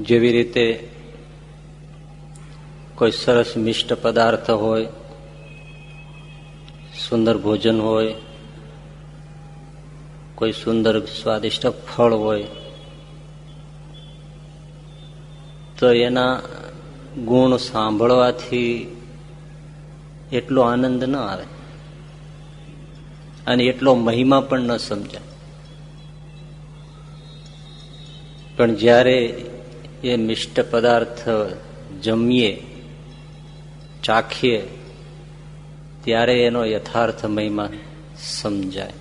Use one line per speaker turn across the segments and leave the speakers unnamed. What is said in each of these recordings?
જેવી રીતે કોઈ સરસ મિષ્ટ પદાર્થ હોય, સુંદર ભોજન હોય, કોઈ સુંદર સ્વાદિષ્ટ ફળ હોય, તો એના ગુણ સાંભળવાથી એટલો આનંદ ન આવે અને એટલો મહિમા પણ ન સમજાય. પણ જ્યારે એ મિષ્ટ પદાર્થ જમીએ, ચાખીએ, ત્યારે એનો યથાર્થ મહિમા સમજાય.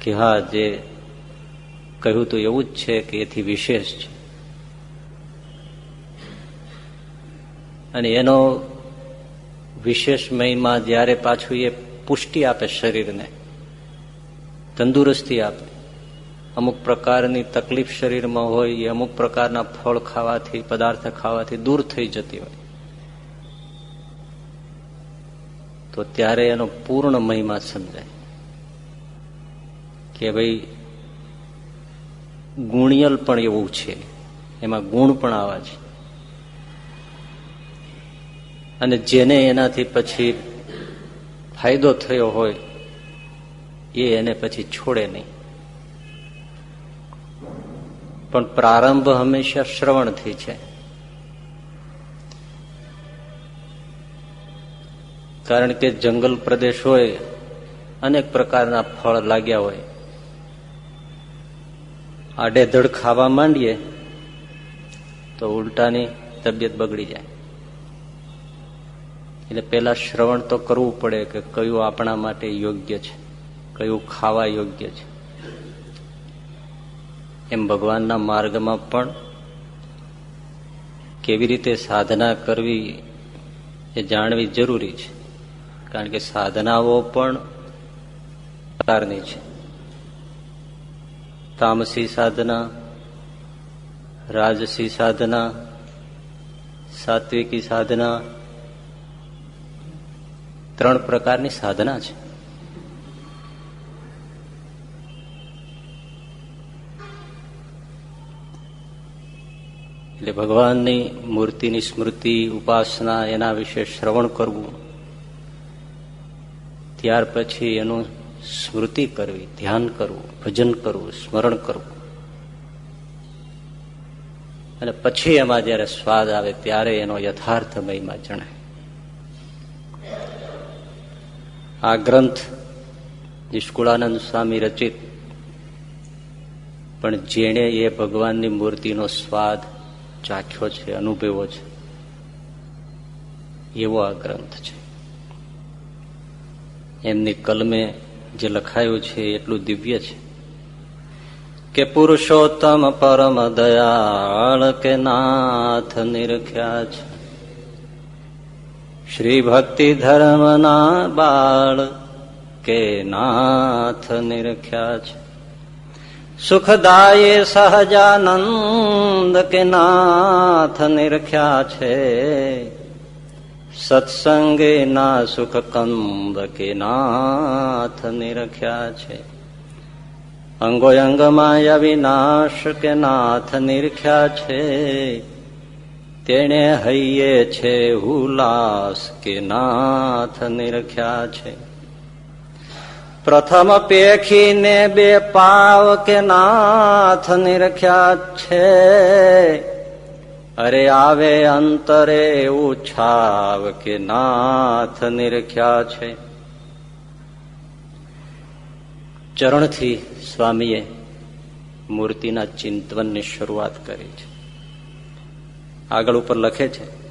કે હા, જે કહ્યું તો એવું જ છે કે એથી વિશેષ છે. અને એનો વિશેષ મહિમા જ્યારે પાછું એ પુષ્ટિ આપે શરીરને, તંદુરસ્તી આપે અમુક પ્રકારની તકલીફ શરીરમાં હોય, એ અમુક પ્રકારના ફળ ખાવાથી, પદાર્થ ખાવાથી દૂર થઈ જતી હોય. તો ત્યારે એનો પૂર્ણ મહિમા સમજાય. કે ભાઈ, ગુણિયલ પણ એવું છે. એમાં ગુણ પણ આવા છે. અને જેને એનાથી પછી ફાયદો થયો હોય, એ એને પછી છોડે નહીં. પણ પ્રારંભ હંમેશા શ્રવણથી છે. કારણ કે જંગલ પ્રદેશ હોય, અનેક પ્રકારના ફળ લાગ્યા હોય. આડેધડ ખાવા માંડીએ, તો ઉલટાની તબિયત બગડી જાય. એટલે પેલા શ્રવણ તો કરવું પડે કે કયું આપણા માટે યોગ્ય છે, કયું ખાવા યોગ્ય છે. એમ ભગવાનના માર્ગમાં પણ કેવી રીતે સાધના કરવી એ જાણવી જરૂરી છે. કારણ કે સાધનાઓ પણ પ્રકારની છે. તામસી સાધના, રાજસી સાધના, સાત્વિકી સાધના, ત્રણ પ્રકારની સાધના છે. એટલે ભગવાનની મૂર્તિની સ્મૃતિ, ઉપાસના, એના વિશે શ્રવણ કરવું. ત્યાર પછી એનું સ્મૃતિ કરવી, ધ્યાન કરવું, ભજન કરવું, સ્મરણ કરવું. અને પછી એમાં જયારે સ્વાદ આવે ત્યારે એનો યથાર્થ મહિમા જણાય. આ ગ્રંથ નિષ્કુળાનંદ સ્વામી રચિત, પણ જેણે એ ભગવાનની મૂર્તિનો સ્વાદ ચાખ્યો છે, અનુભવ્યો છે. એવો આ ગ્રંથ છે. એમની કલમે જે લખાયું છે એટલું દિવ્ય છે કે પુરુષોત્તમ પરમ દયાળ કે નાથ નિરખ્યા છે. શ્રી ભક્તિ ધર્મના બાળ કે નાથ નિરખ્યા છે. સુખદાયે સહજાનંદ કે નાથ નિરખ્યા છે. સત્સંગે ના સુખ કંદ કે નાથ નિરખ્યા છે. અંગો અંગમાં અવિનાશ કે નાથ નિરખ્યા છે. તેણે હૈયે છે હુલાસ કે નાથ નિરખ્યા છે. પ્રથમ પેખીને બે પાવ કે નાથ નિરખ્યા છે. અરે આવે અંતરે એવું છાવ કે નાથ નિરખ્યા છે. ચરણથી સ્વામીએ મૂર્તિના ચિંતવનની શરૂઆત કરી છે. આગળ ઉપર લખે છે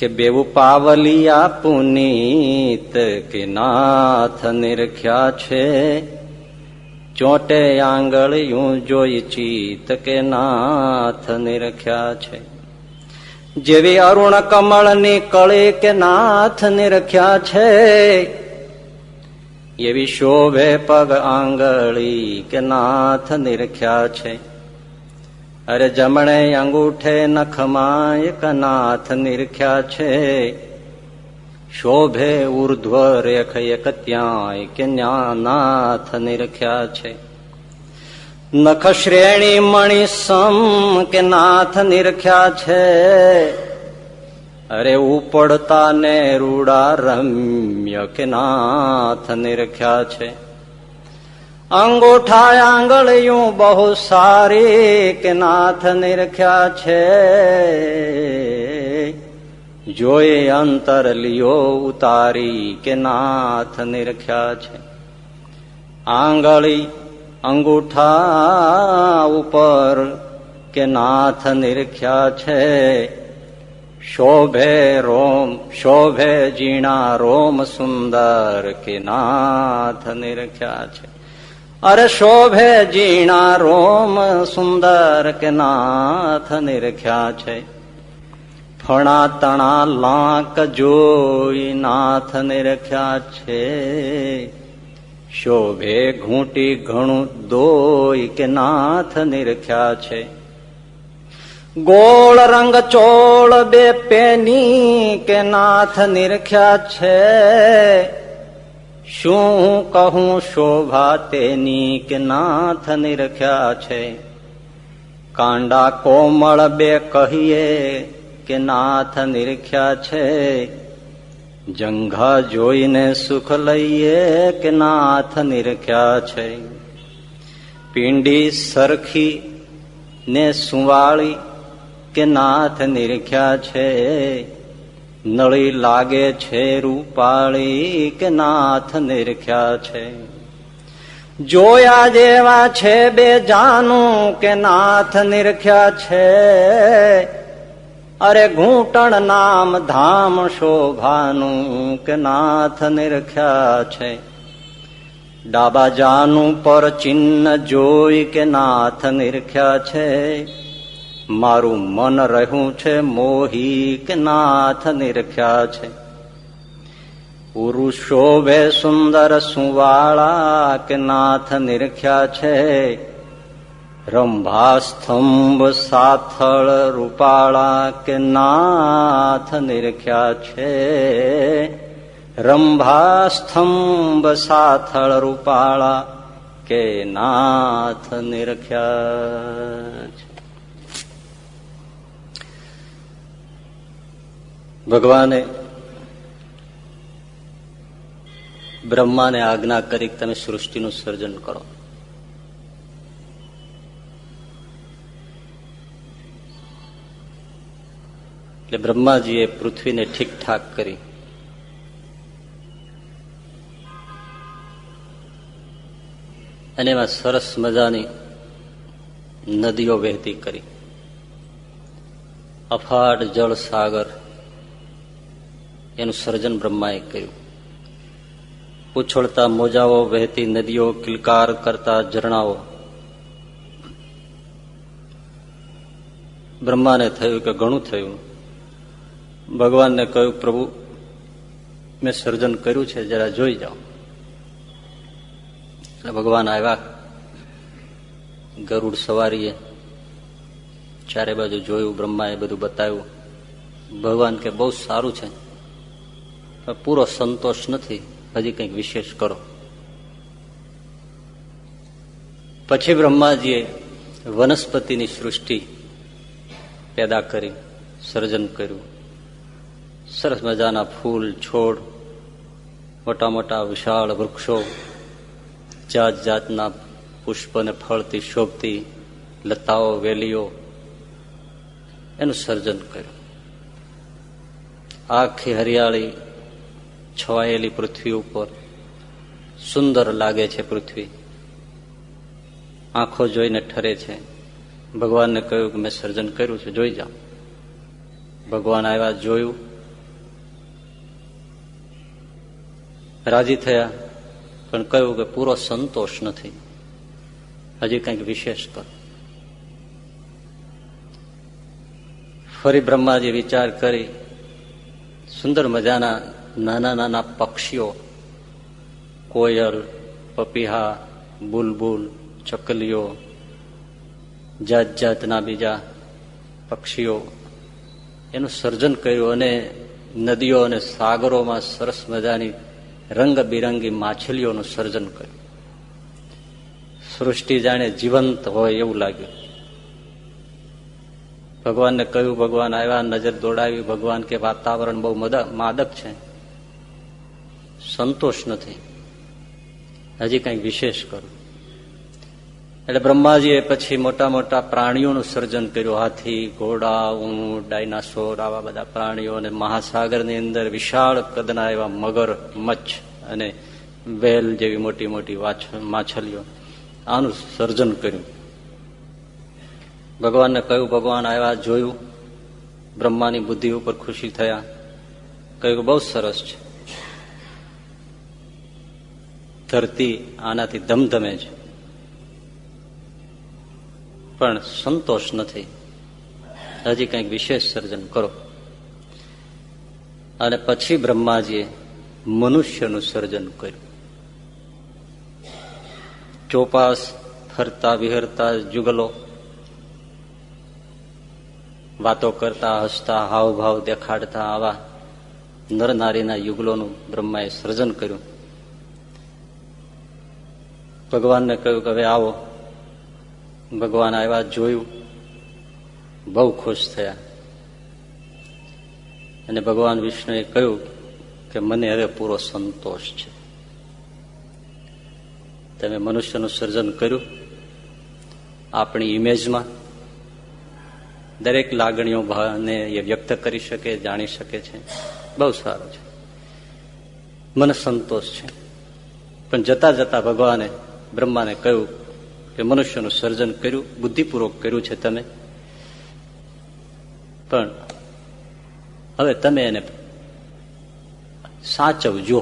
કે બેવું પાવલિયા પુનીત કે નાથ નિરખ્યા છે. ચોટે આંગળિયું જોઈ ચિત કે નાથ નિરખ્યા છે. જેવી અરુણ કમળની કળી કે નાથ નિરખ્યા છે, એવી શોભે પગ આંગળી કે નાથ નિરખ્યા છે. અરે જમણે અંગૂઠે નખમાં એક નાથ નિરખ્યા છે. શોભે ઉર્ધ્વ રેખ એક ત્યાંય કે નાથ નિરખ્યા છે. નખ શ્રેણી મણિ સમ કે નાથ નિરખ્યા છે. અરે ઉપડતા ને રૂડા રમ્ય કે નાથ નિરખ્યા છે. અંગૂઠા આંગળીયું બહુ સારી કે નાથ નિરખ્યા છે. જોઈ અંતર લિયો ઉતારી કે નાથ નિરખ્યા છે. આંગળી અંગૂઠા ઉપર કે નાથ નિરખ્યા છે. શોભે રોમ, શોભે જીણા રોમ સુંદર કે નાથ નિરખ્યા છે. અરે શોભે જીણા રોમ સુંદર કે નાથ નિરખ્યા છે. ફણા તણા લાંક જોઈ નાથ નિરખ્યા છે. શોભે ઘૂંટી ઘણું દોઈ કે નાથ નિરખ્યા છે. ગોળ રંગ ચોળ બે પેની કે નાથ નિરખ્યા છે. શું કહું શોભા તેની કે નાથ નિરખ્યા છે? કાંડા કોમળ બે કહીએ કે નાથ નિરખ્યા છે. જંઘા જોઈને સુખ લઈએ કે નાથ નિરખ્યા છે? પિંડી સરખી ને સુવાળી કે નાથ નિરખ્યા છે? નળી લાગે છે રૂપાળી કે નાથ નિરખ્યા છે? જોયા જેવા છે બે જાનું કે નાથ નિરખ્યા છે? અરે ઘૂંટણ નામ ધામ શોભાનું કે નાથ નિરખ્યા છે? ડાબા જાનું પર ચિહ્ન જોઈ કે નાથ નિરખ્યા છે? મારું મન રહ્યું છે મોહી કે નાથ નિરખ્યા છે. પુરુષો શોભે સુંદર સુવાળા કે નાથ નિરખ્યા છે. રંભા સ્તંભ સાથળ રૂપાળા કે નાથ નિરખ્યા છે. રંભાસ્તંભ સાથળ રૂપાળા કે નાથ નિરખ્યા ભગવાને બ્રહ્માને આજ્ઞા કરી તમે સૃષ્ટિનું સર્જન કરો. એટલે બ્રહ્માજીએ પૃથ્વીને ઠીક ઠાક કરી. અને એમાં સરસ મજાની નદીઓ વહેતી કરી. અફાટ જળ સાગર એનું સર્જન બ્રહ્માએ કર્યું. ઉછળતા મોજાઓ વહેતી નદીઓ, કિલકાર કરતા ઝરણાઓ. બ્રહ્માને થયું કે ઘણું થયું. ભગવાનને કહ્યું, પ્રભુ, મેં સર્જન કર્યું છે, જરા જોઈ જાઓ. ભગવાન આવ્યા. ગરુડ સવારીએ ચારે બાજુ જોયું, બ્રહ્માએ બધું બતાવ્યું. ભગવાન કે, બહુ સારું છે. પૂરો સંતોષ નથી. હજી કંઈક વિશેષ કરો. પછી બ્રહ્માજીએ વનસ્પતિની સૃષ્ટિ પેદા કરી, સર્જન કર્યું. સરસ મજાના ફૂલ, છોડ, મોટા મોટા વિશાળ વૃક્ષો, જાત જાતના પુષ્પને ફળતી શોભતી લતાઓ, વેલીઓ, એનું સર્જન કર્યું. આખી હરિયાળી છવાયેલી પૃથ્વી ઉપર. સુંદર લાગે છે પૃથ્વી. આંખો જોઈને ઠરે છે. ભગવાનને કહ્યું કે મેં સર્જન કર્યું છે, જોઈ જાઓ. ભગવાન આવ્યા, જોયું. રાજી થયા, પણ કહ્યું કે પૂરો સંતોષ નથી. હજી કંઈક વિશેષ કર. ફરી બ્રહ્માજી વિચાર કરી, સુંદર મજાના નાના નાના પક્ષીઓ, કોયલ, પપીહા, બુલબુલ, ચકલીઓ જાત જાતના બીજા પક્ષીઓ, એનું સર્જન કર્યું અને નદીઓ અને સાગરોમાં સરસ મજાની રંગબિરંગી માછલીઓનું સર્જન કર્યું. સૃષ્ટિ જાણે જીવંત હોય એવું લાગ્યું. ભગવાનને કહ્યું, ભગવાન, આવ્યા, નજર દોડાવી, ભગવાન કે વાતાવરણ બહુ માદક છે. સંતોષ નથી. હજી કંઈક વિશેષ કરું. એટલે બ્રહ્માજીએ પછી મોટા મોટા પ્રાણીઓનું સર્જન કર્યું. હાથી, ઘોડા, ઊંટ, ડાયનાસોર, આવા બધા પ્રાણીઓ અને મહાસાગરની અંદર વિશાળ કદના એવા મગર, મચ્છ અને વેલ જેવી મોટી મોટી માછલીઓ. આનું સર્જન કર્યું. ભગવાનને કહ્યું, ભગવાન આવ્યા જોયું. બ્રહ્માની બુદ્ધિ ઉપર ખુશી થયા. કહ્યું બહુ સરસ છે. ધરતી આનાથી ધમધમે છે. પણ સંતોષ નથી. હજી કંઈક વિશેષ સર્જન કરો. અને પછી બ્રહ્માજીએ મનુષ્યનું સર્જન કર્યું. ચોપાસ, ફરતા, વિહરતા, જુગલો. વાતો કરતા, હસતા, હાવભાવ દેખાડતા આવા નર નારીના યુગલોનું બ્રહ્માએ સર્જન કર્યું. ભગવાનને કહ્યું કે હવે આવો. ભગવાન આવ્યા જોયું. બહુ ખુશ થયા. અને ભગવાન વિષ્ણુએ કહ્યું કે મને હવે પૂરો સંતોષ છે. તમે મનુષ્યનું સર્જન કર્યું. આપણી ઇમેજમાં દરેક લાગણીઓ ભાવને એ વ્યક્ત કરી શકે, જાણી શકે છે. બહુ સારું છે. મને સંતોષ છે. પણ જતા જતા ભગવાને બ્રહ્માને કહ્યું કે મનુષ્યનું સર્જન કર્યું, બુદ્ધિપૂર્વક કર્યું છે તમે. પણ હવે તમે એને સાચવજો.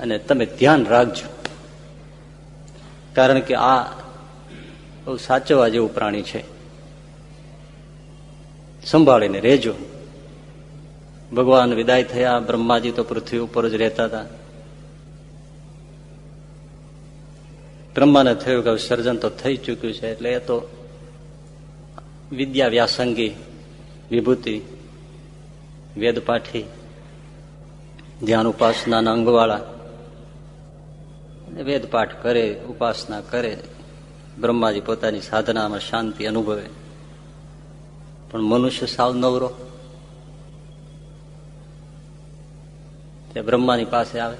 અને તમે ધ્યાન રાખજો. કારણ કે આ બહુ સાચવવા જેવું પ્રાણી છે. સંભાળીને રહેજો. ભગવાન વિદાય થયા, બ્રહ્માજી તો પૃથ્વી ઉપર જ રહેતા હતા. બ્રહ્માને થયું કે સર્જન તો થઈ ચૂક્યું છે, એટલે એ તો વિદ્યા વ્યાસંગી, વિભૂતિ, વેદપાઠી, ધ્યાન ઉપાસનાના અંગવાળા વેદપાઠ કરે, ઉપાસના કરે, બ્રહ્માજી પોતાની સાધનામાં શાંતિ અનુભવે. પણ મનુષ્ય સાવ નવરો. તે બ્રહ્માની પાસે આવે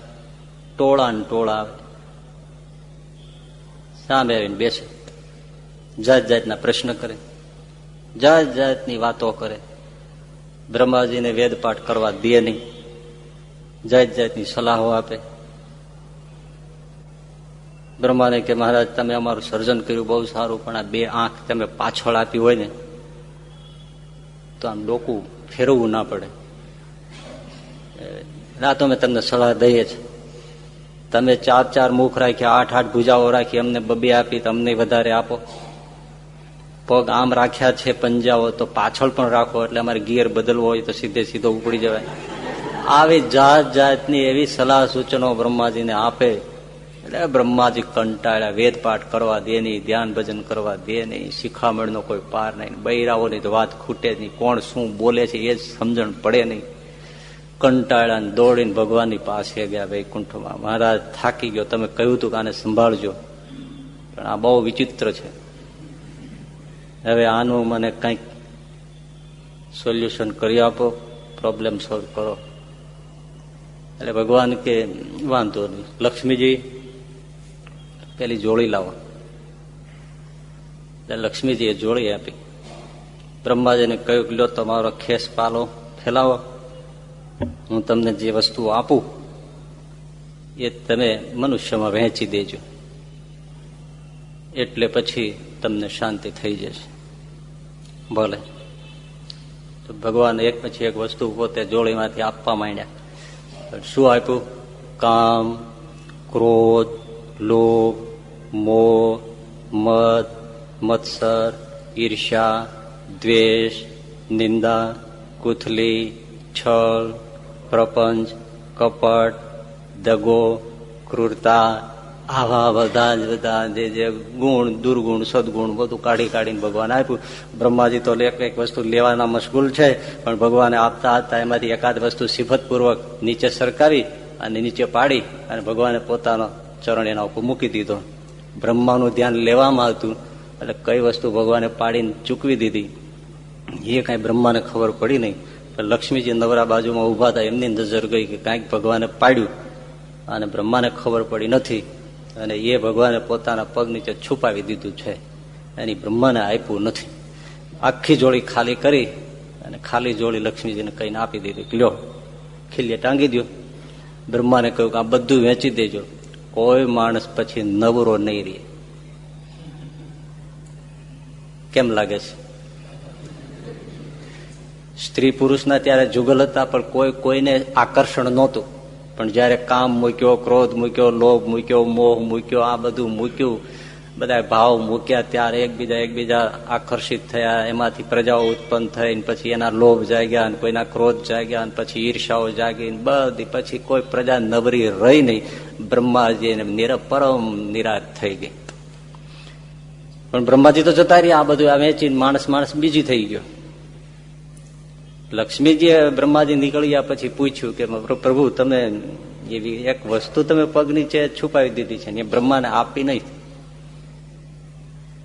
ટોળા ને ટોળા આવે. સામે આવીને બેસે. જાત જાતના પ્રશ્ન કરે. જાત જાતની વાતો કરે. બ્રહ્માજીને વેદપાઠ કરવા દે નહીં. જાત જાતની સલાહો આપે. બ્રહ્માને કે, મહારાજ, તમે અમારું સર્જન કર્યું, બહુ સારું, પણ આ બે આંખ તમે પાછળ આપી હોય ને, તો આમ ડોકું ફેરવવું ના પડે. રાતો અમે તમને સલાહ દઈએ છીએ તમે ચાર ચાર મુખ રાખ્યા આઠ આઠ ભૂજાઓ રાખી, અમને બબે આપી તમને વધારે આપો. પગ આમ રાખ્યા છે પંજાઓ, તો પાછળ પણ રાખો, એટલે અમારે ગિયર બદલવો હોય તો સીધે સીધો ઉપડી જવાય. આવી જાત જાતની એવી સલાહ સૂચનો બ્રહ્માજીને આપે. એટલે બ્રહ્માજી કંટાળ્યા, વેદપાઠ કરવા દે નહીં, ધ્યાન ભજન કરવા દે નહીં, શિખામણનો કોઈ પાર નહીં બૈરાઓની તો વાત ખૂટે નહીં, કોણ શું બોલે છે એ જ સમજણ પડે નહીં. કંટાળા દોડીને ભગવાનની પાસે ગયા વૈકુંઠમાં. મહારાજ થાકી ગયો. તમે કહ્યું હતું કે આને સંભાળજો. પણ આ બહુ વિચિત્ર છે. હવે આનું મને કંઈક સોલ્યુશન કરી આપો. પ્રોબ્લેમ સોલ્વ કરો. એટલે ભગવાન કે, વાંધો નહીં. લક્ષ્મીજી, પેલી જોડી લાવો. એટલે લક્ષ્મીજીએ જોડી આપી. બ્રહ્માજીને કહ્યું કે લો તમારો ખેસ પાલો. ફેલાવો. હું તમને જે વસ્તુ આપું, એ તમે મનુષ્યમાં વહેંચી દેજો. એટલે પછી તમને શાંતિ થઈ જશે. ભલે. તો ભગવાન એક પછી એક વસ્તુ પોતે જોડીમાંથી આપવા માંડ્યા. શું આપ્યું? કામ, ક્રોધ, લોભ, મોહ મત મત્સર ઈર્ષા દ્વેષ, નિંદા, કુથલી, છળ પ્રપંચ, કપટ, દગો, ક્રૂરતા, આવા બધા જ બધા જે જે ગુણ, દુર્ગુણ, સદગુણ બધું કાઢી કાઢીને ભગવાન આપ્યું. બ્રહ્માજી તો એક એક વસ્તુ લેવાના મશગુલ છે, પણ ભગવાને આપતા આપતા એમાંથી એકાદ વસ્તુ સિફતપૂર્વક નીચે સરકાવી અને નીચે પાડી અને ભગવાને પોતાનો ચરણ એના ઉપર મૂકી દીધો. બ્રહ્માનું ધ્યાન લેવામાં હતું એટલે કઈ વસ્તુ ભગવાને પાડીને ચૂકવી દીધી, એ કાંઈ બ્રહ્માને ખબર પડી નહીં. લક્ષ્મીજી નવરા બાજુમાં ઊભા હતા એમની નજર ગઈ કે કાંઈક ભગવાને પાડ્યું અને બ્રહ્માને ખબર પડી નથી અને એ ભગવાને પોતાના પગ નીચે છુપાવી દીધું છે. એની બ્રહ્માને આપ્યું નથી. આખી જોડી ખાલી કરી અને ખાલી જોડી લક્ષ્મીજીને કહીને આપી દીધી. લ્યો ખીલીએ ટાંગી દો બ્રહ્માને કહ્યું કે આ બધું વેચી દેજો. કોઈ માણસ પછી નવરો નહીં રહે. કેમ લાગે છે? સ્ત્રી પુરુષના ત્યારે જુગલ હતા, પણ કોઈ કોઈને આકર્ષણ નહોતું. પણ જયારે કામ મૂક્યો, ક્રોધ મૂક્યો, લોભ મૂક્યો, મોહ મૂક્યો, આ બધું મૂક્યું, બધા ભાવ મૂક્યા, ત્યારે એકબીજા એકબીજા આકર્ષિત થયા, એમાંથી પ્રજાઓ ઉત્પન્ન થઈ પછી એના લોભ જાગ્યા અને કોઈના ક્રોધ જાગ્યા અને પછી ઈર્ષાઓ જાગી બધી પછી કોઈ પ્રજા નવરી રહી નહીં. બ્રહ્માજી નિર પરમ નિરાશ થઈ ગઈ. પણ બ્રહ્માજી તો જતા રહ્યા, આ બધું વેચીને માણસ માણસ બીજી થઈ ગયો. લક્ષ્મીજીએ બ્રહ્માજી નીકળ્યા પછી પૂછ્યું કે પ્રભુ, તમે એવી એક વસ્તુ તમે પગ નીચે છુપાવી દીધી છે એ બ્રહ્માને આપી નહીં.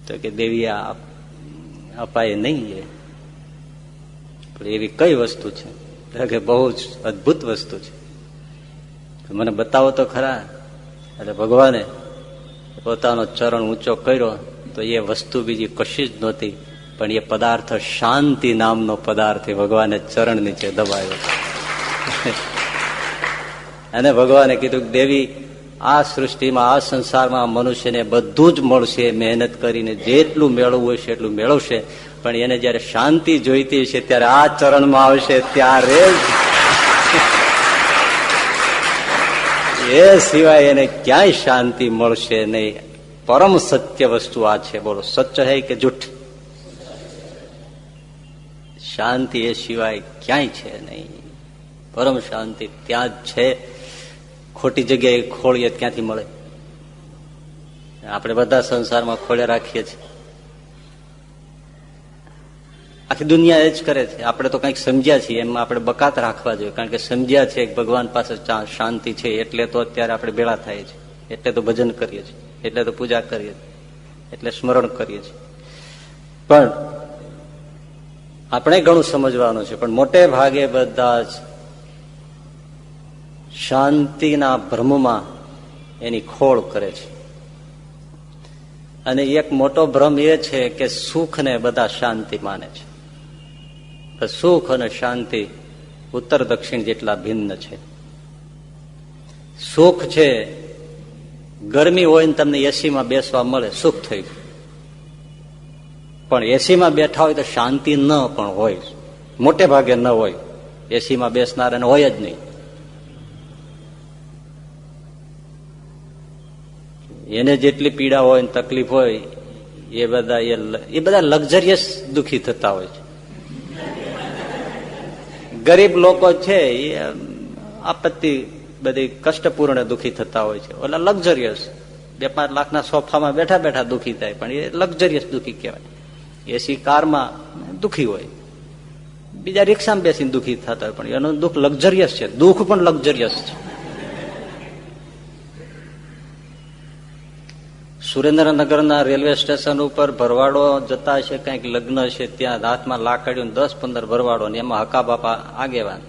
તો કે, દેવી, આ અપાય નહીં એવી કઈ વસ્તુ છે? કે, બહુ જ અદભુત વસ્તુ છે. મને બતાવો તો ખરા. એટલે ભગવાને પોતાનો ચરણ ઊંચો કર્યો તો એ વસ્તુ બીજી કશી જ નહોતી. પણ એ પદાર્થ શાંતિ નામનો પદાર્થ ભગવાને ચરણ નીચે દબાયો. અને ભગવાને કીધું દેવી, આ સૃષ્ટિમાં, આ સંસારમાં મનુષ્યને બધું જ મળશે, મહેનત કરીને જેટલું મેળવવું હશે એટલું મેળવશે. પણ એને જયારે શાંતિ જોઈતી હશે, ત્યારે આ ચરણમાં આવશે, ત્યારે એ સિવાય એને ક્યાંય શાંતિ મળશે નહીં. પરમ સત્ય વસ્તુ આ છે. બોલો, સચ્ચ હૈ કે જૂઠ? શાંતિ એ સિવાય ક્યાંય છે નહીં. પરમ શાંતિ ત્યાં જ છે. ખોટી જગ્યાએ ખોળીએ ક્યાંથી મળે. આપણે બધા સંસારમાં ખોળે રાખીએ છીએ. આખી દુનિયા એ જ કરે છે. આપણે તો કંઈક સમજ્યા છીએ. એમાં આપણે બકાત રાખવા જોઈએ. કારણ કે સમજ્યા છે ભગવાન પાસે શાંતિ છે એટલે તો અત્યારે આપણે ભેળા થાય છે. એટલે તો ભજન કરીએ છીએ. એટલે તો પૂજા કરીએ છીએ. એટલે સ્મરણ કરીએ છીએ. પણ આપણે ઘણું સમજવાનું છે, પણ મોટે ભાગે બધા જ શાંતિના ભ્રમમાં એની ખોળ કરે છે. અને એક મોટો ભ્રમ એ છે કે સુખને બધા શાંતિ માને છે. સુખ અને શાંતિ ઉત્તર દક્ષિણ જેટલા ભિન્ન છે. સુખ છે, ગરમી હોય ને તમને એસીમાં બેસવા મળે, સુખ થઈ ગયું. પણ એસીમાં બેઠા હોય તો શાંતિ ન પણ હોય. મોટે ભાગે ન હોય. એસીમાં બેસનાર હોય જ નહીં. એને જેટલી પીડા હોય ને તકલીફ હોય, એ બધા એ બધા લક્ઝરિયસ દુખી થતા હોય છે. ગરીબ લોકો છે, એ આપત્તિ બધી કષ્ટપૂર્ણ દુખી થતા હોય છે. ઓલા લક્ઝરિયસ. બે પાંચ લાખના સોફામાં બેઠા બેઠા દુખી થાય, પણ એ લક્ઝરિયસ દુખી કહેવાય. એસી કારમાં દુઃખી હોય. બીજા રિક્ષામાં બેસીને દુઃખી થતા હોય, પણ એનું દુઃખ લક્ઝરિયસ છે. દુઃખ પણ લક્ઝરિયસ છે. સુરેન્દ્રનગરના રેલવે સ્ટેશન ઉપર ભરવાડો જતા છે કંઈક લગ્ન છે ત્યાં હાથમાં લાકડ્યું દસ પંદર ભરવાડો ને એમાં હકા બાપા આગેવાન.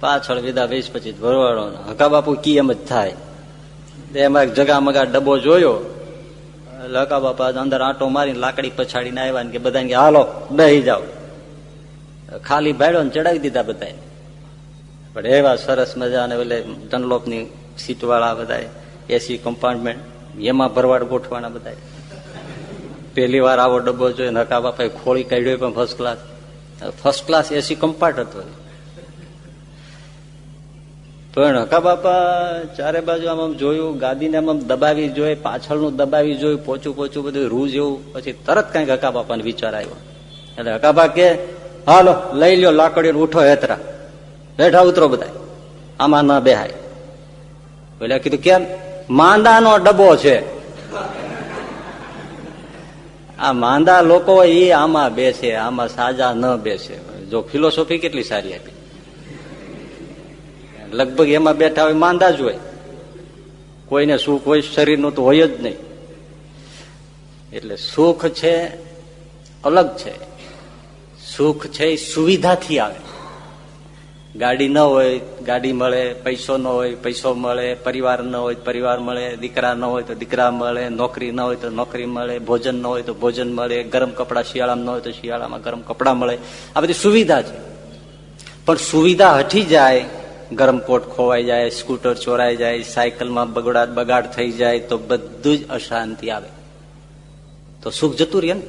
પાછળ વિદા વીસ પચીસ ભરવાડો હકા બાપુ કી એમ જ થાય. એમાં જગા મગા ડબ્બો જોયો હકા બાપા અંદર આંટો મારીને લાકડી પછાડીને આવ્યા ને કે બધા કે, હાલો દહી જાઓ. ખાલી ભાડ્યો ને ચડાવી દીધા બધા પણ એવા સરસ મજા અને એટલે ડનલોપની સીટ વાળા બધા એસી કમ્પાર્ટમેન્ટ, એમાં ભરવાડ ગોઠવાના બધા પહેલી વાર આવો ડબ્બો જોયો નકા બાપાએ ખોળી કાઢ્યો પણ first class first class AC compartment હતો. પણ હકા બાપા, ચારે બાજુ આમ આમ જોયું, ગાદીને આમ આમ દબાવી જોઈ, પાછળનું દબાવી જોયું, પોચું પોચું બધું રૂ જેવું, પછી તરત કંઈક હકા બાપાને વિચાર આવ્યો. એટલે હકાબા કે હાલો લઈ લ્યો લાકડીઓ ઉઠો હેતરા. બેઠા ઉતરો બધા આમાં ના બેહાય. પેલા કીધું, કેમ? માંદાનો ડબ્બો છે. આ માંદા લોકો એ આમાં બેસે, આમાં સાજા ન બેસે. જો ફિલોસોફી કેટલી સારી આપી. લગભગ એમાં બેઠા હોય માંદા જ હોય. કોઈને સુખ હોય, શરીરનું તો હોય જ નહીં. એટલે સુખ છે, અલગ છે. સુખ છે, એ સુવિધાથી આવે. ગાડી ન હોય, ગાડી મળે, પૈસો ન હોય, પૈસો મળે, પરિવાર ન હોય, પરિવાર મળે, દીકરા ન હોય તો દીકરા મળે, નોકરી ન હોય તો નોકરી મળે, ભોજન ન હોય તો ભોજન મળે, ગરમ કપડાં શિયાળામાં ન હોય તો શિયાળામાં ગરમ કપડાં મળે. આ બધી સુવિધા છે. પણ સુવિધા હટી જાય ગરમ કોટ ખોવાઈ જાય, સ્કૂટર ચોરાઈ જાય, સાયકલમાં બગડાટ બગાડ થઈ જાય, તો બધું જ અશાંતિ આવે. તો સુખ જતું રહે ને?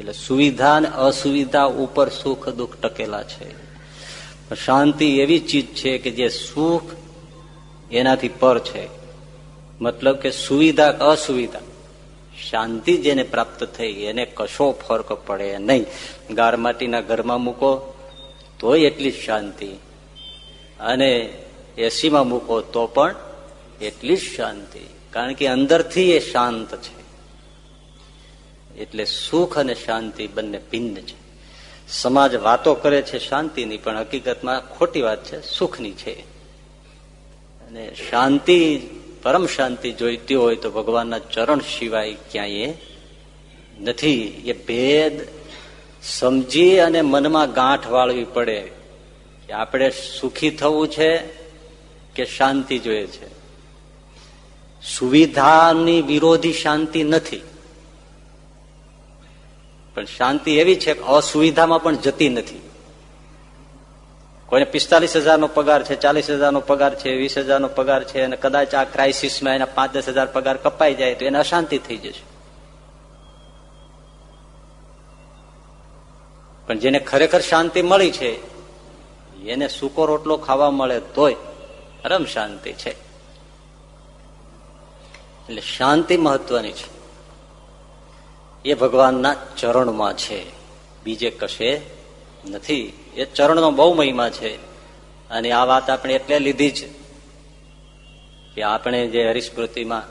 એટલે સુવિધા અને અસુવિધા ઉપર સુખ દુઃખ ટકેલા છે. શાંતિ એવી ચીજ છે કે જે સુખ એનાથી પર છે. મતલબ કે સુવિધા, અસુવિધા. શાંતિ જેને પ્રાપ્ત થઈ, એને કશો ફરક પડે નહીં. ગાર માટીના ઘરમાં મૂકો તોય એટલી જ શાંતિ. અને એસીમાં મૂકો તો પણ એટલી જ શાંતિ. કારણ કે અંદરથી એ શાંત છે. એટલે સુખ અને શાંતિ બંને ભિન્ન છે. સમાજ વાતો કરે છે શાંતિની, પણ હકીકતમાં ખોટી વાત છે, સુખની છે. અને શાંતિ, પરમ શાંતિ જોઈતી હોય તો ભગવાનના ચરણ સિવાય ક્યાંય નથી. એ ભેદ સમજી અને મનમાં ગાંઠ વાળવી પડે કે આપણે સુખી થવું છે કે શાંતિ જોઈએ છે. સુવિધાની વિરોધી શાંતિ નથી. પણ શાંતિ એવી છે કે અસુવિધામાં પણ જતી નથી. કોઈને પિસ્તાલીસ હજારનો પગાર છે, ચાલીસ હજારનો પગાર છે, વીસ હજારનો પગાર છે અને કદાચ આ ક્રાઇસિસમાં એના પાંચ દસ હજાર પગાર કપાઈ જાય તો એને અશાંતિ થઈ જશે. પણ જેને ખરેખર શાંતિ મળી છે, એને સૂકો રોટલો ખાવા મળે તોય પરમ શાંતિ છે. એટલે શાંતિ મહત્વની છે. એ ભગવાનના ચરણમાં છે. બીજે કશે નથી. એ ચરણનો બહુ મહિમા છે. અને આ વાત આપણે એટલે લીધી જ કે આપણે જે હરિસ્મૃતિમાં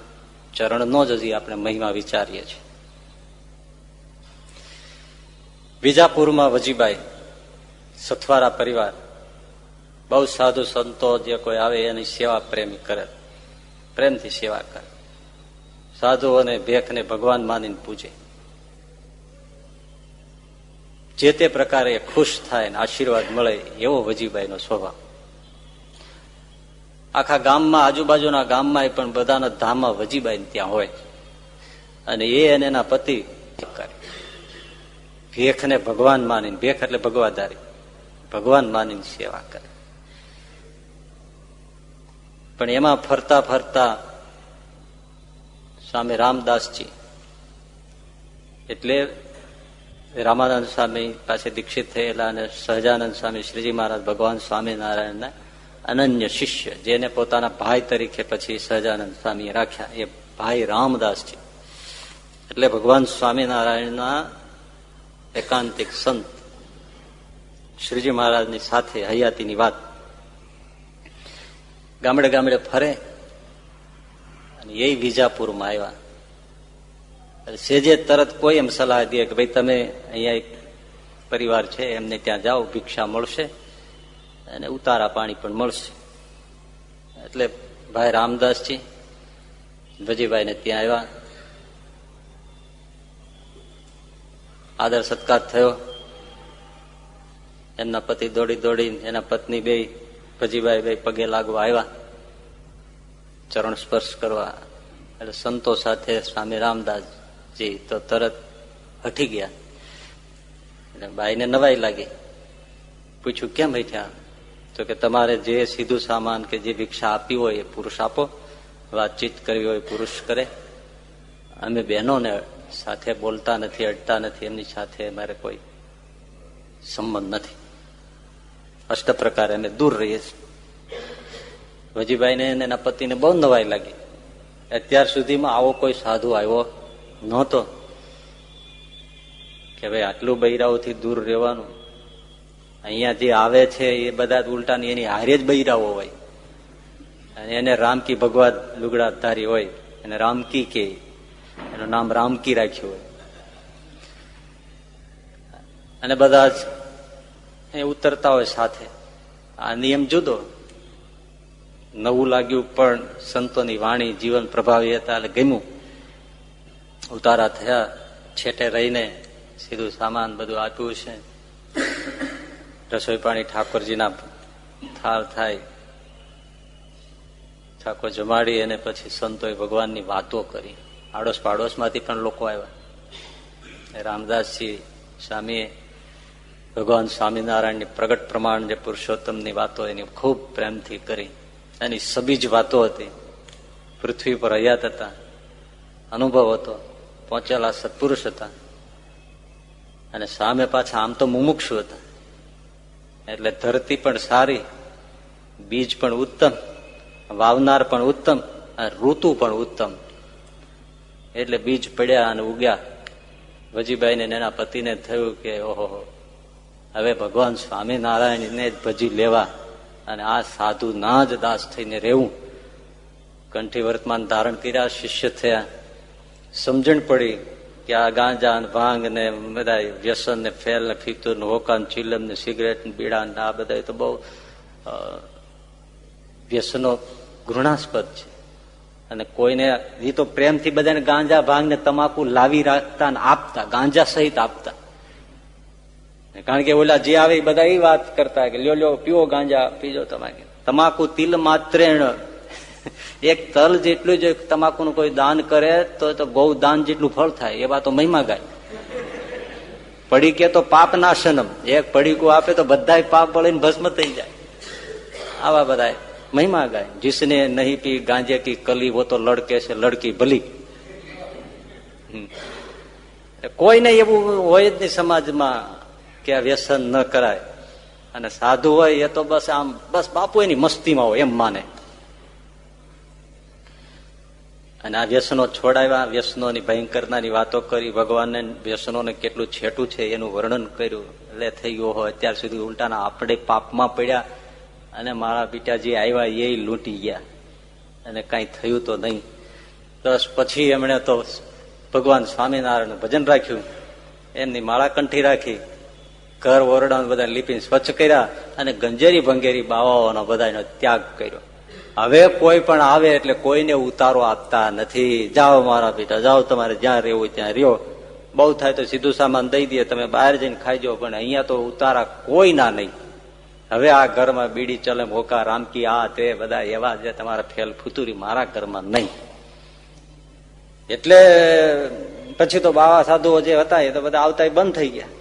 ચરણનો જ હજી આપણે મહિમા વિચારીએ છીએ. વિજાપુરમાં વજીબાઈ, સથવારા પરિવાર. બહુ સાધુ સંતો જે કોઈ આવે એની સેવા પ્રેમી કરે. પ્રેમથી સેવા કરે. સાધુઓને ભેખને ભગવાન માનીને પૂજે. જે તે પ્રકારે ખુશ થાય ને આશીર્વાદ મળે એવો વજીભાઈનો સ્વભાવ. આખા ગામમાં, આજુબાજુના ગામમાં પણ બધાના ધામમાં વજીબાઈ ત્યાં હોય. અને એ અને એના પતિ કરે. ભેખને ભગવાન માનીને, ભેખ એટલે ભગવાદારી ભગવાન માનીને સેવા કરે. પણ એમાં ફરતા ફરતા સ્વામી રામદાસજી, એટલે રામાનંદ સ્વામી પાસે દીક્ષિત થયેલા અને સહજાનંદ સ્વામી શ્રીજી મહારાજ ભગવાન સ્વામિનારાયણના અનન્ય શિષ્ય, જેને પોતાના ભાઈ તરીકે પછી સહજાનંદ સ્વામી રાખ્યા, એ ભાઈ રામદાસજી. એટલે ભગવાન સ્વામિનારાયણના એકાંતિક સંત. શ્રીજી મહારાજની સાથે હયાતીની વાત. ગામડે ગામડે ફરે અને એ વિજાપુરમાં આવ્યા. સેજે તરત કોઈ એમ સલાહ દે કે ભાઈ તમે અહીંયા એક પરિવાર છે, એમને ત્યાં જાઓ, ભિક્ષા મળશે અને ઉતારા પાણી પણ મળશે. એટલે ભાઈ રામદાસજી ભજીભાઈને ત્યાં આવ્યા. આદર સત્કાર થયો. એમના પતિ દોડી દોડી એના પત્ની બે ભજીભાઈ બે પગે લાગવા આવ્યા. ચરણ સ્પર્શ કરવા એટલે સંતો સાથે સ્વામી રામદાસજી તો તરત હટી ગયા. એટલે બાઈને નવાઈ લાગી. પૂછ્યું, કેમ હઠ્યા? તો કે, તમારે જે સીધું સામાન કે જે ભિક્ષા આપી હોય એ પુરુષ આપો. વાતચીત કરવી હોય પુરુષ કરે. અમે બહેનોને સાથે બોલતા નથી, અડતા નથી, એમની સાથે મારે કોઈ સંબંધ નથી. અષ્ટ પ્રકારે અમે દૂર રહીએ છીએ. વજીભાઈને એના પતિને બહુ નવાઈ લાગી. અત્યાર સુધીમાં આવો કોઈ સાધુ આવ્યો નહોતો કે ભાઈ આટલું બૈરાઓથી દૂર રહેવાનું. અહીંયા જે આવે છે એ બધા ઉલટા એની હારે જ બૈરાઓ હોય. અને એને રામકી ભગવાન લુગડા ધારી હોય અને રામકી કે. એનું નામ રામકી રાખ્યું હોય. અને બધા જ એ ઉતરતા હોય સાથે. આ નિયમ જુદો. નવું લાગ્યું પણ સંતોની વાણી જીવન પ્રભાવી હતા એટલે ગમ્યું. ઉતારા થયા. છેટે રહીને સીધું સામાન બધું આપ્યું છે. રસોઈ પાણી ઠાકોરજીના થાળ થાય. ઠાકોર જમાડી અને પછી સંતોએ ભગવાનની વાતો કરી. આડોશ પાડોશમાંથી પણ લોકો આવ્યા. રામદાસજી સ્વામીએ, ભગવાન સ્વામિનારાયણની પ્રગટ પ્રમાણ જે પુરુષોત્તમની વાતો એની ખૂબ પ્રેમથી કરી. એની સબીજ વાતો હતી. પૃથ્વી પર હયાત હતા. અનુભવ હતો. પહોંચેલા સત્પુરુષ હતા. અને સામે પાછા આમ તો મુમુક્ષુ હતા. એટલે ધરતી પણ સારી, બીજ પણ ઉત્તમ, વાવનાર પણ ઉત્તમ, અને ઋતુ પણ ઉત્તમ. એટલે બીજ પડ્યા અને ઉગ્યા. વજીબાઈને એના પતિને થયું કે, ઓહો હવે ભગવાન સ્વામિનારાયણને જ ભજી લેવા અને આ સાધુ ના જ દાસ થઈને રહેવું. કંઠી વર્તમાન ધારણ કર્યા, શિષ્ય થયા. સમજણ પડી કે આ ગાંજા ને ભાંગ ને બધા વ્યસન ને ફેલ ને ફીતું ને હોકા ને ને સિગરેટ ને બીડા ને આ બધા તો બહુ વ્યસનો, ઘૃણાસ્પદ છે. અને કોઈને એ તો પ્રેમથી બધાને ગાંજા ભાંગ ને તમાકુ લાવી રાખતા ને આપતા, ગાંજા સહિત આપતા. કારણ કે ઓલા જે આવે એ બધા એ વાત કરતા કે લ્યો લ્યો પીવો ગાંજા, પીજો તમાકે. તમાકુ તિલ માત્ર એક તલ જેટલું જ તમાકુનું કોઈ દાન કરે તો તો ગૌ દાન જેટલું ફળ થાય એવા તો મહિમા ગાય. પડીકે તો પાપ નાશનમ એક પડીકું આપે તો બધા પાપ બળીને ભસ્મ થઈ જાય. આવા બધા મહિમા ગાય. જીસને નહીં પી ગાંજે કી કલી વો તો લડકે છે, લડકી ભલી. કોઈને એવું હોય જ નહીં સમાજમાં કે આ વ્યસન ન કરાય. અને સાધુ હોય એ તો બસ આમ, બસ બાપુ એની મસ્તીમાં હોય એમ માને. અને આ વ્યસનો છોડાવ્યા, વ્યસનોની ભયંકરતાની વાતો કરી, ભગવાનને વ્યસનોને કેટલું છેટું છે એનું વર્ણન કર્યું. એટલે થઈ ગયો હોય, અત્યાર સુધી ઉલટાના આપણે પાપમાં પડ્યા. અને મારા પિતાજી આવ્યા એ લૂંટી ગયા. અને કાંઈ થયું તો નહીં. બસ પછી એમણે તો ભગવાન સ્વામિનારાયણ ભજન રાખ્યું. એમની માળા કંઠી રાખી. ઘર ઓરડા બધા લીપીને સ્વચ્છ કર્યા અને ગંજેરી ભંગેરી બાવાઓનો બધાનો ત્યાગ કર્યો. હવે કોઈ પણ આવે એટલે કોઈને ઉતારો આપતા નથી. જાઓ મારા પિતા, જાઓ તમારે જ્યાં રહેવું ત્યાં રહ્યો. બહુ થાય તો સીધું સામાન દઈ દે તમે બહાર જઈને ખાઈ જાઓ, પણ અહીંયા તો ઉતારા કોઈ ના નહીં. હવે આ ઘરમાં બીડી ચલે મોકા રામકી, આ તે બધા એવા જે તમારા ફેલ ફૂતુરી મારા ઘરમાં નહીં. એટલે પછી તો બાવા સાધુઓ જે હતા એ તો બધા આવતા બંધ થઈ ગયા.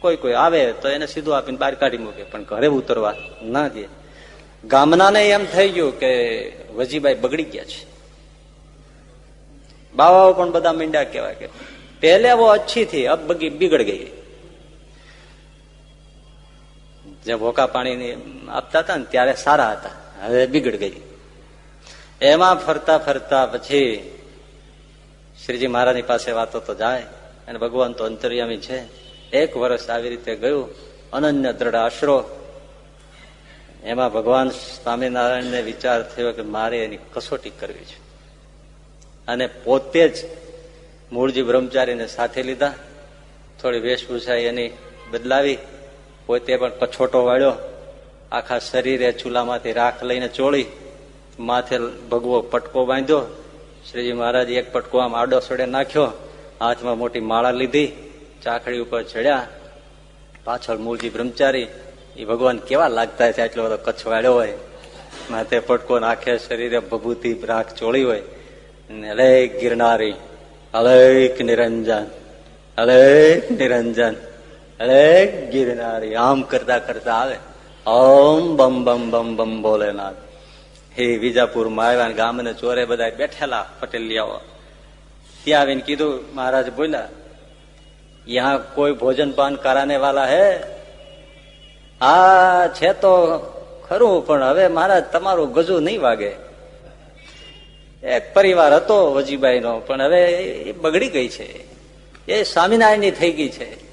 કોઈ કોઈ આવે તો એને સીધું આપીને બહાર કાઢી મૂકે, પણ ઘરે ઉતરવા ના દે. ગામનાને એમ થઈ ગયું કે વજીભાઈ બગડી ગયા છે. બાવાઓ પણ બધા મીંડા કહેવાય કે પહેલે વો અચ્છી થી અબ બગી બિગડ ગઈ. જે ભોકા પાણી આપતા હતા ને ત્યારે સારા હતા. હવે બિગડ ગઈ. એમાં ફરતા ફરતા પછી શ્રીજી મહારાજની પાસે વાતો તો જાય અને ભગવાન તો અંતર્યામી છે. એક વર્ષ આવી રીતે ગયું, અનન્ય દ્રઢ આશરો. એમાં ભગવાન સ્વામિનારાયણને વિચાર થયો કે મારે એની કસોટી કરવી છે. અને પોતે જ મૂળજી બ્રહ્મચારીને સાથે લીધા. થોડી વેશભૂષા એની બદલાવી. પોતે પણ કછોટો વાળ્યો. આખા શરીરે ચૂલામાંથી રાખ લઈને ચોળી, માથે ભગવો પટકો બાંધ્યો. શ્રીજી મહારાજ એક પટકો આમ આડો સડે નાખ્યો. હાથમાં મોટી માળા લીધી ચાકડી ઉપર ચડ્યા. પાછળ મૂળજી બ્રહ્મચારી એ ભગવાન કેવા લાગતા છે એટલો બધો કચ્છ વાળ્યો હોય? માથે પટકો નાખે, શરીરે ભભૂતિ, રાખ, ચોળી હોય. અલેક ગિરનારી અલેક નિરંજન અલેક નિરંજન. અલેક ગિરનારી, આમ કરતા કરતા આવે. ઓમ બમ બમ બમ બમ ભોલેનાથ હે વિજાપુરમાં આવ્યા ગામને ચોરે બધા બેઠેલા પટેલિયાઓ. ત્યાં આવીને કીધું, મહારાજ બોલ્યા, યહાં કોઈ ભોજન પાન કરાને વાલા હે? હા, છે તો ખરું, પણ હવે મહારાજ તમારું ગજુ નહીં વાગે. એક પરિવાર હતો વજીબાઈ નો પણ હવે એ બગડી ગઈ છે. એ સ્વામિનારાયણની થઈ ગઈ છે.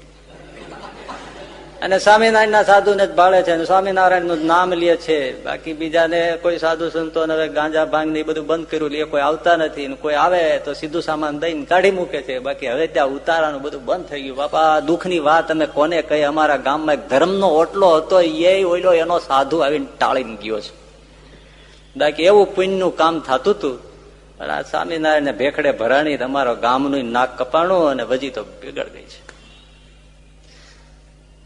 અને સ્વામિનારાયણના સાધુને જ ભાળે છે અને સ્વામિનારાયણનું જ નામ લે છે. બાકી બીજાને કોઈ સાધુ સંતો હવે ગાંજા ભાંગ ને બધું બંધ કર્યું લે, કોઈ આવતા નથી કોઈ આવે તો સીધું સામાન દઈને કાઢી મૂકે છે. બાકી હવે ત્યાં ઉતારાનું બધું બંધ થઈ ગયું. બાપા દુઃખની વાત અમે કોને કહી અમારા ગામમાં એક ધર્મનો ઓટલો હતો એ ઓઈલો એનો સાધુ આવીને ટાળીને ગયો છે. બાકી એવું પુણ્યનું કામ થતું હતું. પણ આ સ્વામિનારાયણ ભેખડે ભરાણી તમારો ગામનું નાક કપાણું અને વજી તો બિગડ ગઈ છે.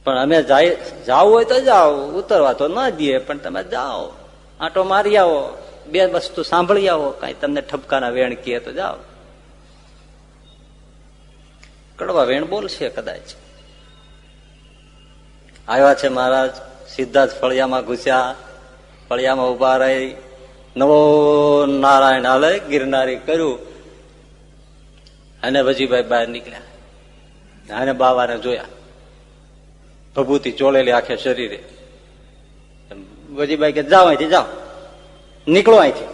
પણ અમે જાય, જાવ હોય તો જાઓ, ઉતરવા તો ન દઈએ, પણ તમે જાઓ. આટો મારી આવો, બે વસ્તુ સાંભળી આવો, કઈ તમને ઠપકાના વેણ કહે તો જાઓ. કડવા વેણ બોલશે કદાચ. આવ્યા છે મહારાજ, સીધા જ ફળિયામાં ઘૂસ્યા. ફળિયામાં ઊભા રહી. નવો નારાયણ હાલે, ગિરનારી કર્યું. અને વજીભાઈ બહાર નીકળ્યા. અને બાવાને જોયા. ભભૂતિ ચોળેલી આખે શરીરે. વજીભાઈ કે, જાઓ અહીંથી, જાઓ. નીકળો અહીંથી.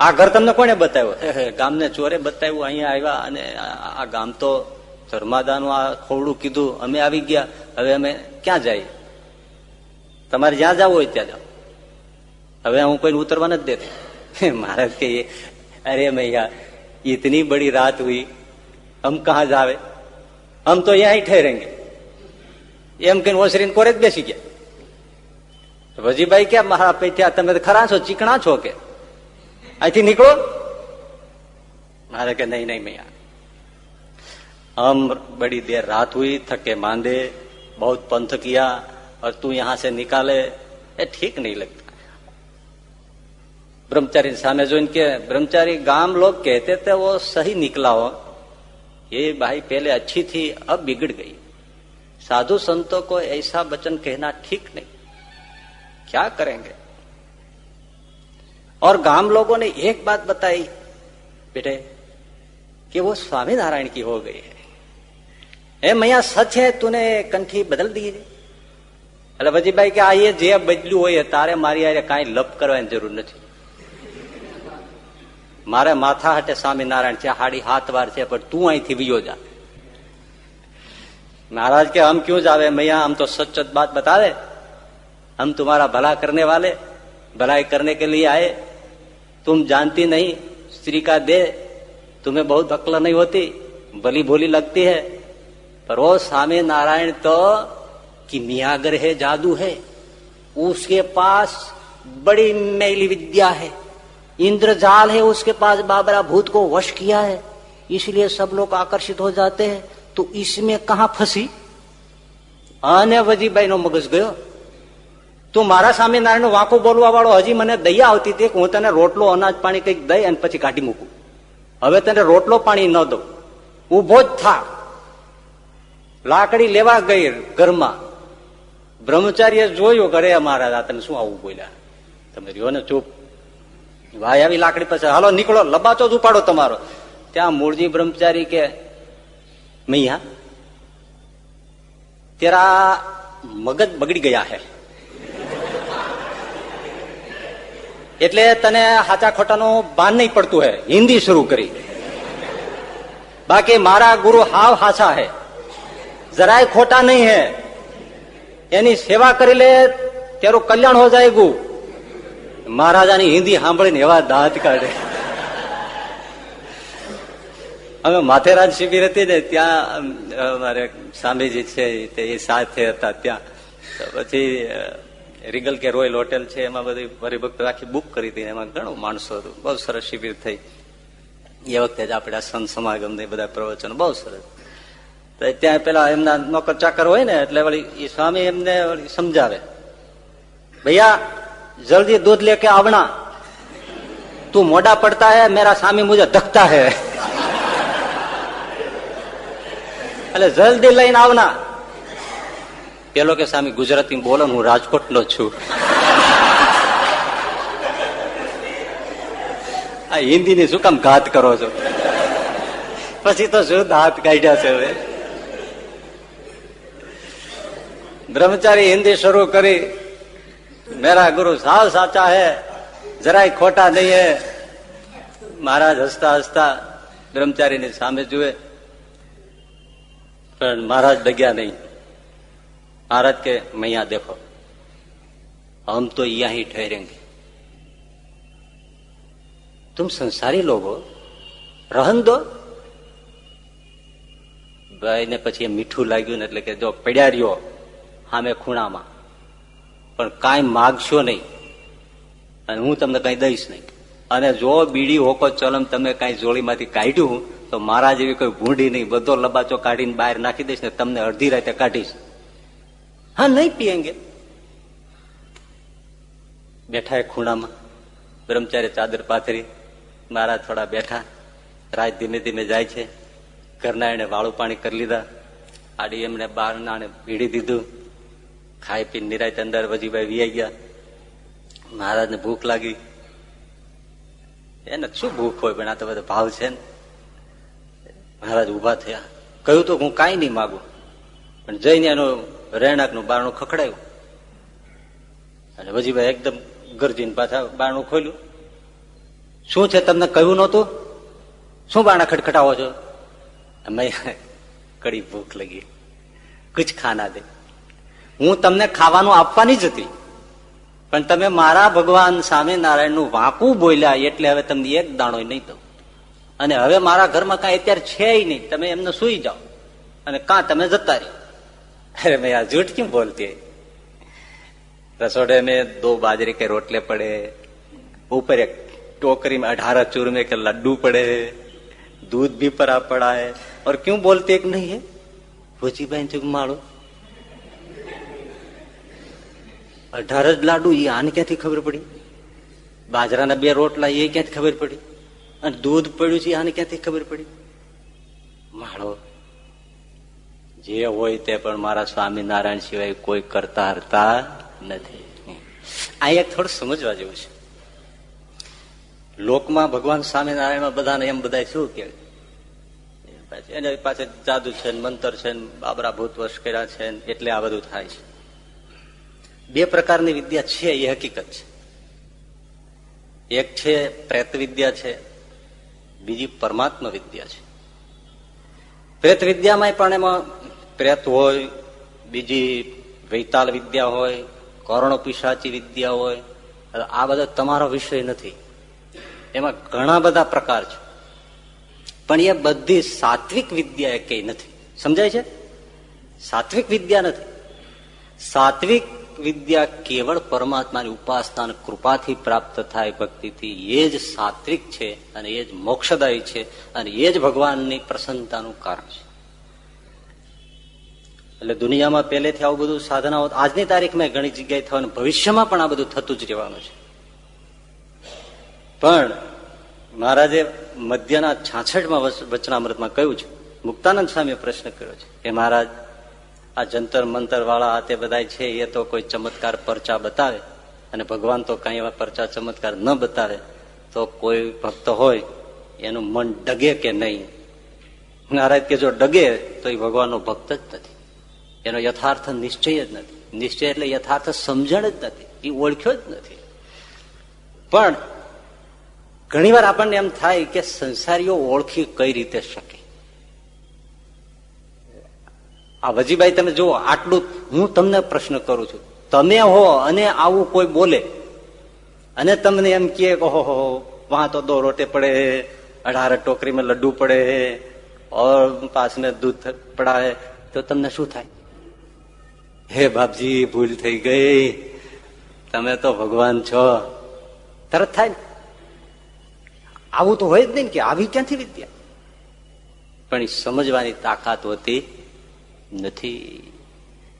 આ ઘર તમને કોને બતાવ્યું? ગામને ચોરે બતાવ્યું, અહીંયા આવ્યા અને આ ગામ તો ધર્માદાનું આ ખોવડું કીધું, અમે આવી ગયા, હવે અમે ક્યાં જઈએ? તમારે જ્યાં જવું હોય ત્યાં જાઓ. હવે હું કોઈને ઉતરવા નથી દેતો. મહારાજ કે અરે મૈયા ઇતની બડી રાત હુઈ. હમ કહાં જાવે? हम तो यहाँ ही ठहरेंगे એમ કઈ ઓસરીને કોરે જ બેસી ગયા વજીભાઈ ક્યાં મારા પૈથ્યા તમે ખરા છો ચીકણા છો કે અહીંથી નીકળો મારે કે નહીં નહીં મૈયા हम बड़ी देर रात हुई थके मांदे बहुत पंथ किया और तू यहां से निकाले ये ठीक नहीं लगता ब्रह्मचारी सामने जो इनके ब्रह्मचारी गांव लोग कहते थे वो सही निकला हो ये भाई पहले अच्छी थी अब बिगड़ गई साधु संतों को ऐसा वचन कहना ठीक नहीं क्या करेंगे और गांव लोगों ने एक बात बताई बेटे कि वो स्वामी नारायण की हो गई है એ મૈયા સચ હે તુને કંઠી બદલ દી એટલે વજીભાઈ કે આ એ જે બદલ્યું હોય તારે મારી આરે કાંઈ લપ કરવાની જરૂર નથી મારે માથા હાટે સ્વામિનારાયણ છે હાડી હાથ વાર છે પણ તું અહીંથી વિયો જા महाराज के हम क्यों जावे मैया हम तो सच सच बात बता दे हम तुम्हारा भला करने वाले भलाई करने के लिए आए तुम जानती नहीं स्त्री का दे तुम्हें बहुत अक्ल नहीं होती भली भोली लगती है पर वो स्वामी नारायण तो किमियागर है जादू है उसके पास बड़ी मैली विद्या है इंद्रजाल है उसके पास बाबरा भूत को वश किया है इसलिए सब लोग आकर्षित हो जाते हैं તો ઈસમે કહા ફસી અને વજીભાઈ નો મગજ ગયો તું મારા સામે નારાયણ વાંકો બોલવા વાળો હજી મને દયા આવતી હતી કે હું તને રોટલો અનાજ પાણી કઈક દઈ અને પછી કાઢી મૂકું હવે તને રોટલો પાણી ન દઉં ઉભો જ થા લાકડી લેવા ગઈ ઘરમાં બ્રહ્મચારીએ જોયું કરે મહારાજ આ તને શું આવું બોલ્યા તમે રહ્યો ને ચૂપ ભાઈ, આવી લાકડી પાસે હાલો, નીકળો, લબાચો જ ઉપાડો તમારો. ત્યાં મૂળજી બ્રહ્મચારી કે, મૈયા, તેરા મગજ બગડી ગયા હે. એટલે તને હાચા ખોટાનું ભાન નહીં પડતું હે. હિન્દી શરૂ કરી. બાકી મારા ગુરુ હાવ હાચા હે. જરાય ખોટા નહીં હે. એની સેવા કરી લે, તેરું કલ્યાણ હો જાય ગુ. મહારાજાની હિન્દી સાંભળીને એવા દાંત કાઢે. અમે માથેરાજ શિબિર હતી ને, ત્યાં અમારે સ્વામીજી છે તે એ સાથે હતા ત્યાં. પછી રીગલ કે રોયલ હોટેલ છે, એમાં બધી હરિભક્ત આખી બુક કરી હતી એમાં ઘણું માણસો હતું. બહુ સરસ શિબિર થઈ. એ વખતે જ આપણે સંત સમાગમ ને બધા પ્રવચનો બહુ સરસ. તો ત્યાં પેલા એમના નોકર ચાકર હોય ને, એટલે વળી એ સ્વામી એમને સમજાવે. ભૈયા જલ્દી દૂધ લેકે આવના. તું મોડા પડતા હે, મેરા સામી મુજબ ધકતા હે. એટલે જલ્દી લઈને આવના. પેલો કે સ્વામી ગુજરાતી બોલો હું રાજકોટ નો છું. આ હિન્દી ની શું કામ ઘાત કરો છો? પછી તો શું હાથ કાઢ્યા છે હવે? બ્રહ્મચારી હિન્દી શરૂ કરી. મેરા ગુરુ સાવ સાચા હે જરાય ખોટા નહીં હે મહારાજ હસતા હસતા બ્રહ્મચારીની સામે જુએ પણ महाराज डग्या नहीं महाराज के मैया देखो हम तो यहां ही ठहरेंगे तुम संसारी लोग हो रहन दो ભાઈ ને પછી મીઠું લાગ્યું ને એટલે કે જો પડ્યા રહ્યો સામે ખૂણામાં પણ કાંઈ માગશો નહીં. અને હું તમને કઈ દઈશ નહીં. અને જો બીડી હોકો ચલમ તમે કાંઈ જોડીમાંથી કાઢ્યું તો મારા જેવી કોઈ ભૂંડી નહીં. બધો લબાચો કાઢીને બહાર નાખી દઈશ ને તમને અડધી રાતે કાઢીશ. હા, નહીં પીએંગે. બેઠા એ ખૂણામાં. બ્રહ્મચારી ચાદર પાથરી. મારા થોડા બેઠા. રાત ધીમે ધીમે જાય છે. ઘરના એને વાળું પાણી કરી લીધા. આડી એમને બાર નાણે ભીડી દીધું. ખાઈ પીને નિરાય અંદર વજીભાઈ વી ગયા. મહારાજને ભૂખ લાગી. એને શું ભૂખ હોય પણ આ તો બધો ભાવ છે ને. મહારાજ ઊભા થયા. કહ્યું તો હું કાંઈ નહીં માગું. પણ જઈને એનું રહેણાંકનું બારણું ખખડાયું. અને વજીભાઈ એકદમ ગરજીને પાછા બારણું ખોલ્યું. શું છે તમને કહ્યું નહોતું? શું બારણા ખટખટાવો છો? અમે કડી ભૂખ લગી. કુછ ખાના દે. હું તમને ખાવાનું આપવાની જ હતી. પણ તમે મારા ભગવાન સ્વામિનારાયણનું વાંકું બોલ્યા એટલે હવે તમને એક દાણો નહીં દઉં. અને હવે મારા ઘરમાં કાંઈ અત્યારે છે નહીં. તમે એમને સુઈ જાઓ. અને કાં તમે જતા રહ્યો અરે મેં આ જૂઠ કેમ બોલતી? રસોડે મેં દો બાજરી કે રોટલે પડે. ઉપર એક ટોકરીમાં અઢાર ચૂરમે કે લડ્ડુ પડે. દૂધ બી પરા પડાય ઓર पड़ा બોલતી એક નહીં હે? एक नहीं है અઢાર જ લાડુ એ આને ક્યાંથી ખબર પડી? બાજરાના બે રોટલા, એ ક્યાંથી ખબર પડી? અને દૂધ પડ્યું છે આને ક્યાંથી ખબર પડી? માળો. જે હોય તે પણ મારા સ્વામિનારાયણ સિવાય કોઈ કરતા હરતા નથી. આ એક થોડું સમજવા જેવું છે. લોકમાં ભગવાન સ્વામિનારાયણમાં બધાને એમ બધા શું કે? એને પાછળ જાદુ છે મંતર છે બાબરા ભૂત વશ કર્યા છે એટલે આ બધું થાય છે. બે પ્રકારની વિદ્યા છે, એ હકીકત છે. એક છે પ્રેત વિદ્યા છે, બીજી પરમાત્મા વિદ્યા છે. પ્રેત વિદ્યામાં પણ એમાં પ્રેત હોય, બીજી વૈતાલ વિદ્યા હોય કર્ણ પિશાચી વિદ્યા હોય આ બધો તમારો વિષય નથી. એમાં ઘણા બધા પ્રકાર છે. પણ એ બધી સાત્વિક વિદ્યા એ કઈ નથી. સમજાય છે? સાત્વિક વિદ્યા નથી. સાત્વિક વિદ્યા કેવળ પરમાત્માની ઉપાસના કૃપાથી પ્રાપ્ત થાય ભક્તિથી, એ જ સાત્વિક છે અને એ જ મોક્ષદાયી છે અને એ જ ભગવાનની પ્રસન્નતાનું કારણ છે. એટલે દુનિયામાં પહેલેથી આવું બધું સાધનાઓ આજની તારીખમાં ઘણી જગ્યાએ થવાનું ભવિષ્યમાં પણ આ બધું થતું જ રહેવાનું છે. પણ મહારાજે મધ્યના છાછઠમાં વચનામૃતમાં કહ્યું છે, મુક્તાનંદ સ્વામીએ પ્રશ્ન કર્યો છે, કે મહારાજ આ જંતર મંતર વાળા તે બધા છે, એ તો કોઈ ચમત્કાર પરચા બતાવે. અને ભગવાન તો કઈ એવા પરચા ચમત્કાર ન બતાવે. તો કોઈ ભક્ત હોય, એનું મન ડગે કે નહીં? નારાયણ કે જો ડગે, તો એ ભગવાનનો ભક્ત જ નથી. એનો યથાર્થ નિશ્ચય જ નથી. નિશ્ચય એટલે યથાર્થ સમજણ જ નથી. એ ઓળખ્યો જ નથી. પણ ઘણીવાર આપણને એમ થાય કે સંસારીઓ ઓળખી કઈ રીતે શકે? આ વજીભાઈ, તમે જુઓ, આટલું હું તમને પ્રશ્ન કરું છું. તમે હો અને આવું કોઈ બોલે અને તમને એમ કે ઓહો, હો વહાં તો દો રોટે પડે, અઢાર ટોકરીમાં લડ્ડુ પડે, ઓર પાસને દૂધ પડાવે. તો તમને શું થાય? હે બાપજી, ભૂલ થઈ ગઈ. તમે તો ભગવાન છો. તરત થાય આવું તો હોય જ નહીં કે આવી ક્યાંથી વિદ્યા? પણ સમજવાની તાકાત હતી નથી.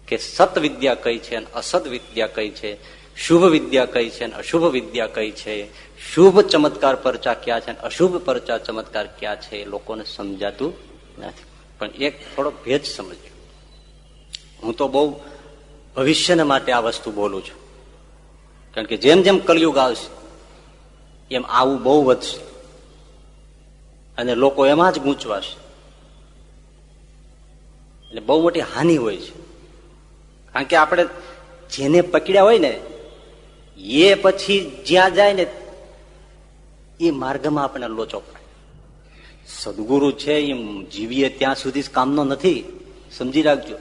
કે સત વિદ્યા કઈ છે અને અસત વિદ્યા કઈ છે? શુભ વિદ્યા કઈ છે અને અશુભ વિદ્યા કઈ છે? શુભ ચમત્કાર પરચા ક્યાં છે અને અશુભ પરચા ચમત્કાર ક્યાં છે લોકોને સમજાતું નથી. પણ એક થોડો ભેદ સમજજો. હું તો બહુ ભવિષ્યને માટે આ વસ્તુ બોલું છું. કારણ કે જેમ જેમ કલયુગ આવશે, એમ આવું બહુ વધશે. અને લોકો એમાં જ ગૂંચવાશે. એટલે બહુ મોટી હાનિ હોય છે. કારણ કે આપણે જેને પકડ્યા હોય ને, એ પછી જ્યાં જાય ને, એ માર્ગમાં આપણે લોચો પડે. સદગુરુ છે એ જીવીએ ત્યાં સુધી કામનો નથી. સમજી રાખજો.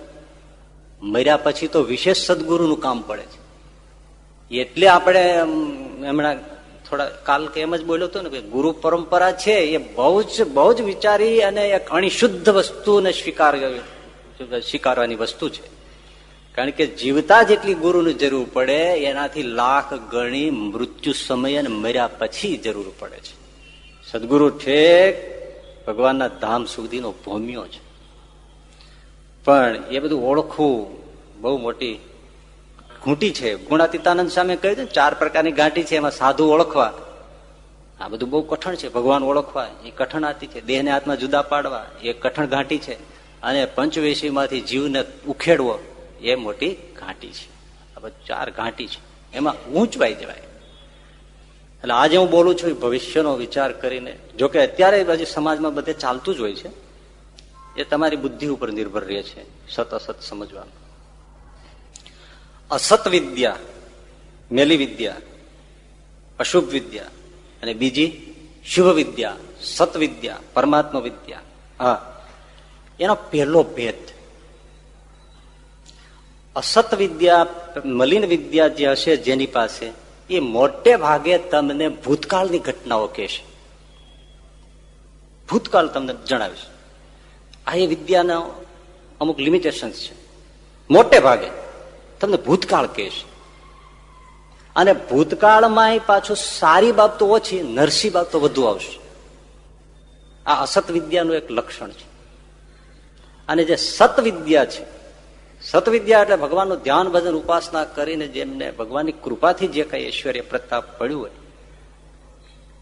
મર્યા પછી તો વિશેષ સદગુરુનું કામ પડે છે. એટલે આપણે હમણાં થોડા કાલ કે એમ જ બોલ્યો હતો ને કે ગુરુ પરંપરા છે, એ બહુ જ બહુ જ વિચારી અને એક અણિશુદ્ધ વસ્તુને સ્વીકાર સ્વીકારવાની વસ્તુ છે. કારણ કે જીવતા જેટલી ગુરુની જરૂર પડે, એનાથી લાખ ગણી મૃત્યુ સમય અને મર્યા પછી જરૂર પડે છે. સદગુરુ ઠેક ભગવાનના ધામ સુધીનો ભૂમ્યો છે. પણ એ બધું ઓળખવું બહુ મોટી ઘૂંટી છે. ગુણાતીતાનંદ સામે કહ્યું છે ચાર પ્રકારની ગાંઠી છે, એમાં સાધુ ઓળખવા. આ બધું બહુ કઠણ છે. ભગવાન ઓળખવા. એ કઠણ આતી છે. દેહને હાથમાં જુદા પાડવા. એ કઠણ ઘાંટી છે. અને પંચવેશી માંથી જીવને ઉખેડવો એ મોટી ઘાંટી છે. ચાર ઘાંટી છે. એમાં ઊંચવાઈ જવાય. એટલે આજે હું બોલું છું ભવિષ્યનો વિચાર કરીને જોકે અત્યારે હજી સમાજમાં બધે ચાલતું જ હોય છે, એ તમારી બુદ્ધિ ઉપર નિર્ભર રહે છે, સત અસત સમજવાનું. અસત વિદ્યા, મેલી વિદ્યા, અશુભ વિદ્યા, અને બીજી શુભ વિદ્યા, સત વિદ્યા, પરમાત્મા વિદ્યા. હા. એનો પહેલો ભેદ. અસત વિદ્યા, મલિન વિદ્યા જે હશે જેની પાસે, એ મોટે ભાગે તમને ભૂતકાળની ઘટનાઓ કહેશે. ભૂતકાળ તમને જણાવીશ. આ એ વિદ્યાના અમુક લિમિટેશન્સ છે. મોટે ભાગે તમને ભૂતકાળ કહેશે. અને ભૂતકાળમાં પાછું સારી બાબતો ઓછી, નરસી બાબતો વધુ આવશે. આ અસત વિદ્યાનું એક લક્ષણ છે. અને જે સતવિદ્યા છે, સતવિદ્યા એટલે ભગવાનનું ધ્યાન ભજન ઉપાસના કરીને જેમને ભગવાનની કૃપાથી જે કઈ ઐશ્વર્ય પ્રતાપ પડ્યું હોય,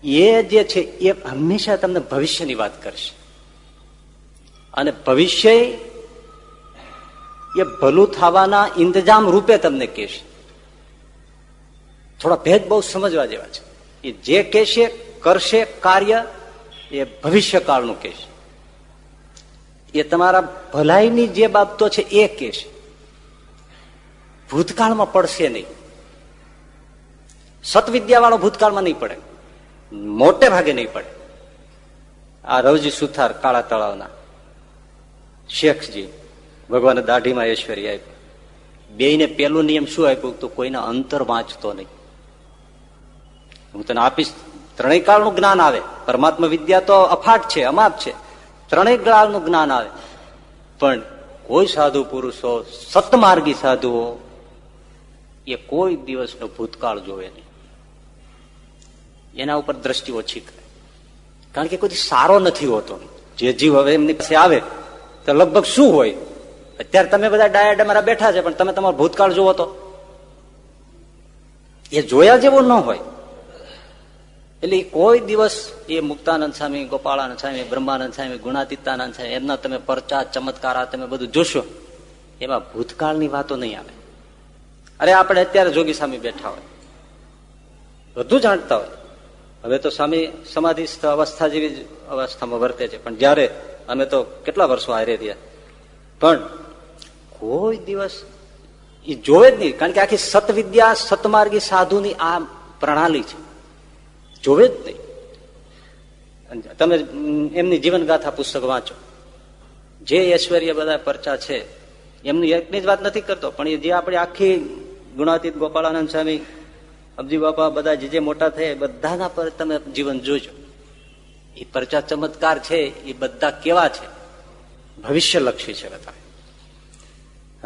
એ જે છે, એ હંમેશા તમને ભવિષ્યની વાત કરશે. અને ભવિષ્ય એ ભલું થવાના ઇંતજામ રૂપે તમને કહેશે. થોડા ભેદ બહુ સમજવા જેવા છે. એ જે કહેશે, કરશે, કાર્ય, એ ભવિષ્યકાળનું કહેશે. એ તમારા ભલાઈની જે બાબતો છે એ કહેશે ભૂતકાળમાં પડશે નહીં. સતવિદ્યા વાળો ભૂતકાળમાં નહીં પડે. મોટે ભાગે નહીં પડે. આ રવજી સુથાર કાળા તળાવના શેખજી ભગવાન દાઢીમાં ઐશ્વર્ય આપ્યું. બે ને પેલું નિયમ શું આપ્યું? તો કોઈના અંતર વાંચતો નહીં. હું તને આપીશ, ત્રણેય કાળનું જ્ઞાન આવે. પરમાત્મા વિદ્યા તો અફાટ છે, અમાપ છે. ત્રણેય કાળનું જ્ઞાન આવે. પણ કોઈ સાધુ પુરુષો, સતમાર્ગી સાધુઓ, એ કોઈ દિવસનો ભૂતકાળ જોવે નહીં. એના ઉપર દ્રષ્ટિ ઓછી કરે કારણ કે કોઈ સારો નથી હોતો. જે જીવ હવે એમની પાસે આવે, તો લગભગ શું હોય? અત્યારે તમે બધા ડાયા ડમારા બેઠા છે, પણ તમે તમારો ભૂતકાળ જુઓ તો. એ જોયા જેવો ન હોય. એટલે કોઈ દિવસ એ મુક્તાનંદ સ્વામી, ગોપાળાનંદ સ્વામી, બ્રહ્માનંદ સ્વામી, ગુણાતીતાનંદ સ્વામી, એમના તમે પરચા, ચમત્કાર, તમે બધું જોશો, એમાં ભૂતકાળની વાતો નહીં આવે. અરે આપણે અત્યારે જોગી સ્વામી બેઠા હોય. બધું જાણતા હોય. હવે તો સ્વામી સમાધિ અવસ્થા જેવી જ અવસ્થામાં વર્તે છે. પણ જયારે અમે તો કેટલા વર્ષો હારે રહ્યા. પણ કોઈ દિવસ એ જોવે જ નહીં. કારણ કે આખી સતવિદ્યા, સતમાર્ગી સાધુની આ પ્રણાલી છે. જોવે જ નહીં. તમે એમની જીવનગાથા પુસ્તક વાંચો. જે ઐશ્વર્ય બધા પરચા છે, એમની એકની જ વાત નથી કરતો, પણ એ જે આપણે આખી ગુણાતીત ગોપાળાનંદ સ્વામી, અબજી બાપા બધા જે જે મોટા થયા બધાના પર તમે જીવન જોજો. એ પરચા ચમત્કાર છે, એ બધા કેવા છે? ભવિષ્યલક્ષી છે બધા.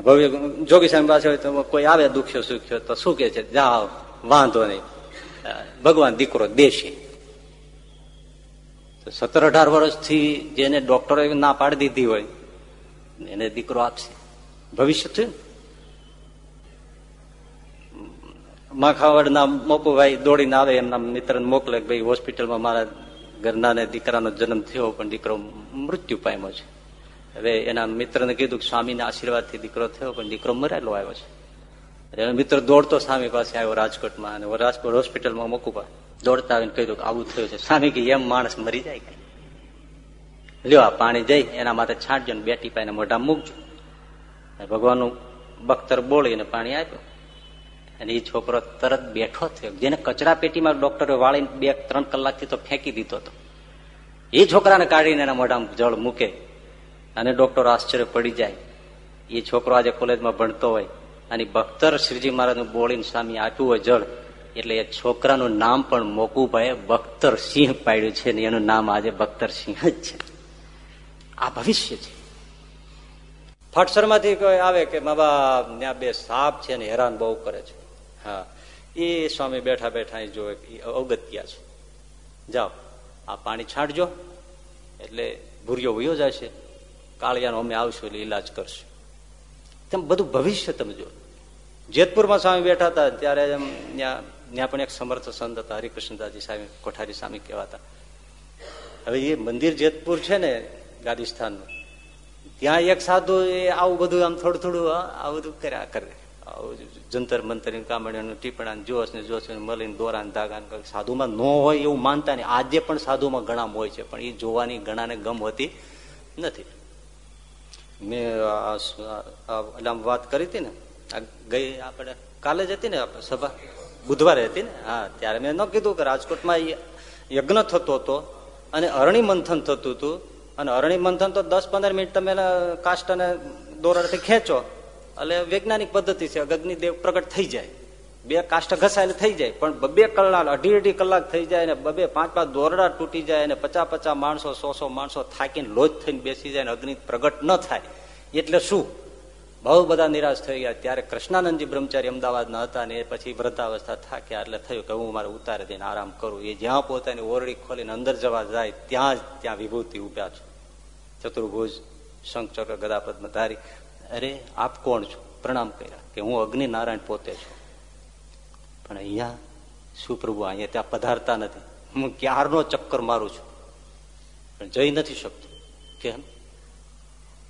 ભવ્ય જોગી સાહેબ પાસે હોય તો કોઈ આવે દુખ્યો સુખ્યો તો શું કે છે? જાઓ, વાંધો નહીં. ભગવાન દીકરો દેશે. સત્તર અઢાર વર્ષથી જેને ડોક્ટરો ના પાડી દીધી હોય, એને દીકરો આપશે. ભવિષ્ય થયું માખાવડના મોકુભાઈ દોડીને આવે, એમના મિત્રને મોકલે ભાઈ હોસ્પિટલમાં મારા ઘરના ને દીકરાનો જન્મ થયો, પણ દીકરો મૃત્યુ પામ્યો છે. હવે એના મિત્રને કીધું કે સ્વામીના આશીર્વાદથી દીકરો થયો, પણ દીકરો મરેલો આવ્યો છે. મિત્ર દોડતો સ્વામી પાસે આવ્યો રાજકોટમાં અને રાજકોટ હોસ્પિટલમાં મૂકવા દોડતા આવીને કહ્યું કે આવું થયું છે. સ્વામી કે એમ માણસ મરી જાય લ્યો આ પાણી જઈ, એના માટે છાંટજો ને બેટી પાઈને મોઢા મૂકજો. ભગવાનનું બખ્તર બોલીને પાણી આપ્યું. અને એ છોકરો તરત બેઠો થયો. જેને કચરા પેટીમાં ડોક્ટરે વાળીને બે ત્રણ કલાકથી તો ફેંકી દીધો હતો. એ છોકરાને કાઢીને એના મોઢામાં જળ મૂકે. અને ડોક્ટર આશ્ચર્ય પડી જાય. એ છોકરો આજે કોલેજમાં ભણતો હોય. અને બખ્તર શ્રીજી મહારાજનું બોળીને સ્વામી આપ્યું હોય જળ એટલે એ છોકરાનું નામ પણ મોકુભાઈ બખ્તર સિંહ પાડ્યું છે ને એનું નામ આજે બખ્તર સિંહ જ છે. આ ભવિષ્ય છે. ફટસરમાંથી કોઈ આવે કે બાબા ત્યાં બે સાપ છે ને હેરાન બહુ કરે છે. હા. એ સ્વામી બેઠા બેઠા જો અવગત્યા છે. જાઓ, આ પાણી છાંટજો. એટલે ભૂરિયો વયો જશે. કાળિયાનો અમે આવશું એટલે ઈલાજ કરશું. તેમ બધું ભવિષ્ય તમે જો જેતપુરમાં સ્વામી બેઠા હતા, ત્યારે એમ ત્યાં ત્યાં પણ એક સમર્થ સંત હતા, હરિકૃષ્ણદાસજી સ્વામી કોઠારી સ્વામી કહેવાતા. હવે એ મંદિર જેતપુર છે ને, ગાદીસ્થાનનું, ત્યાં એક સાધુ એ આવું બધું આમ થોડું થોડું આવું બધું કર્યા કરે. જંતર મંતર કામડિયાનું ટીપણા જોશ ને જોશ ને મળીને દોરા ધાગા સાધુમાં ન હોય એવું માનતા નહીં. આજે પણ સાધુમાં ગણામ હોય છે, પણ એ જોવાની ગણાને ગમ હોતી નથી. મેં એટલે વાત કરી હતી ને ગઈ આપણે કાલે જ હતી ને સભા? બુધવારે હતી ને? હા, ત્યારે મેં ન કીધું કે રાજકોટમાં યજ્ઞ થતો હતો અને અરણી મંથન થતું હતું. અને અરણી મંથન તો દસ પંદર મિનિટ તમે કાસ્ટ અને દોરાથી ખેંચો. એટલે વૈજ્ઞાનિક પદ્ધતિ છે અગ્નિદેવ પ્રગટ થઈ જાય. બે કાષ્ટ ઘસાયેલ થઈ જાય, પણ બબે કલાક, અઢી અઢી કલાક થઈ જાય ને બબે પાંચ પાંચ દોરડા તૂટી જાય અને પચાસ પચાસ માણસો, સો સો માણસો થાકીને લોજ થઈને બેસી જાય ને અગ્નિ પ્રગટ ન થાય. એટલે શું? બહુ બધા નિરાશ થઈ ગયા. ત્યારે કૃષ્ણાનંદજી બ્રહ્મચારી અમદાવાદના હતા ને પછી વૃદ્ધાવસ્થા થાક્યા એટલે થયું કે હું મારે ઉતારે દઈને આરામ કરું. એ જ્યાં પોતાની ઓરડી ખોલીને અંદર જવા જાય, ત્યાં જ ત્યાં વિભૂતિ ઉભ્યા છે. ચતુર્ભુજ શંખ ચક્ર ગદા ધારી. અરે, આપ કોણ છો? પ્રણામ કર્યા કે હું અગ્નિ નારાયણ પોતે છું. પણ અહીંયા શું પ્રભુ, અહીંયા ત્યાં પધારતા નથી. હું ક્યારનો ચક્કર મારું છું? પણ જઈ નથી શકતો. કેમ?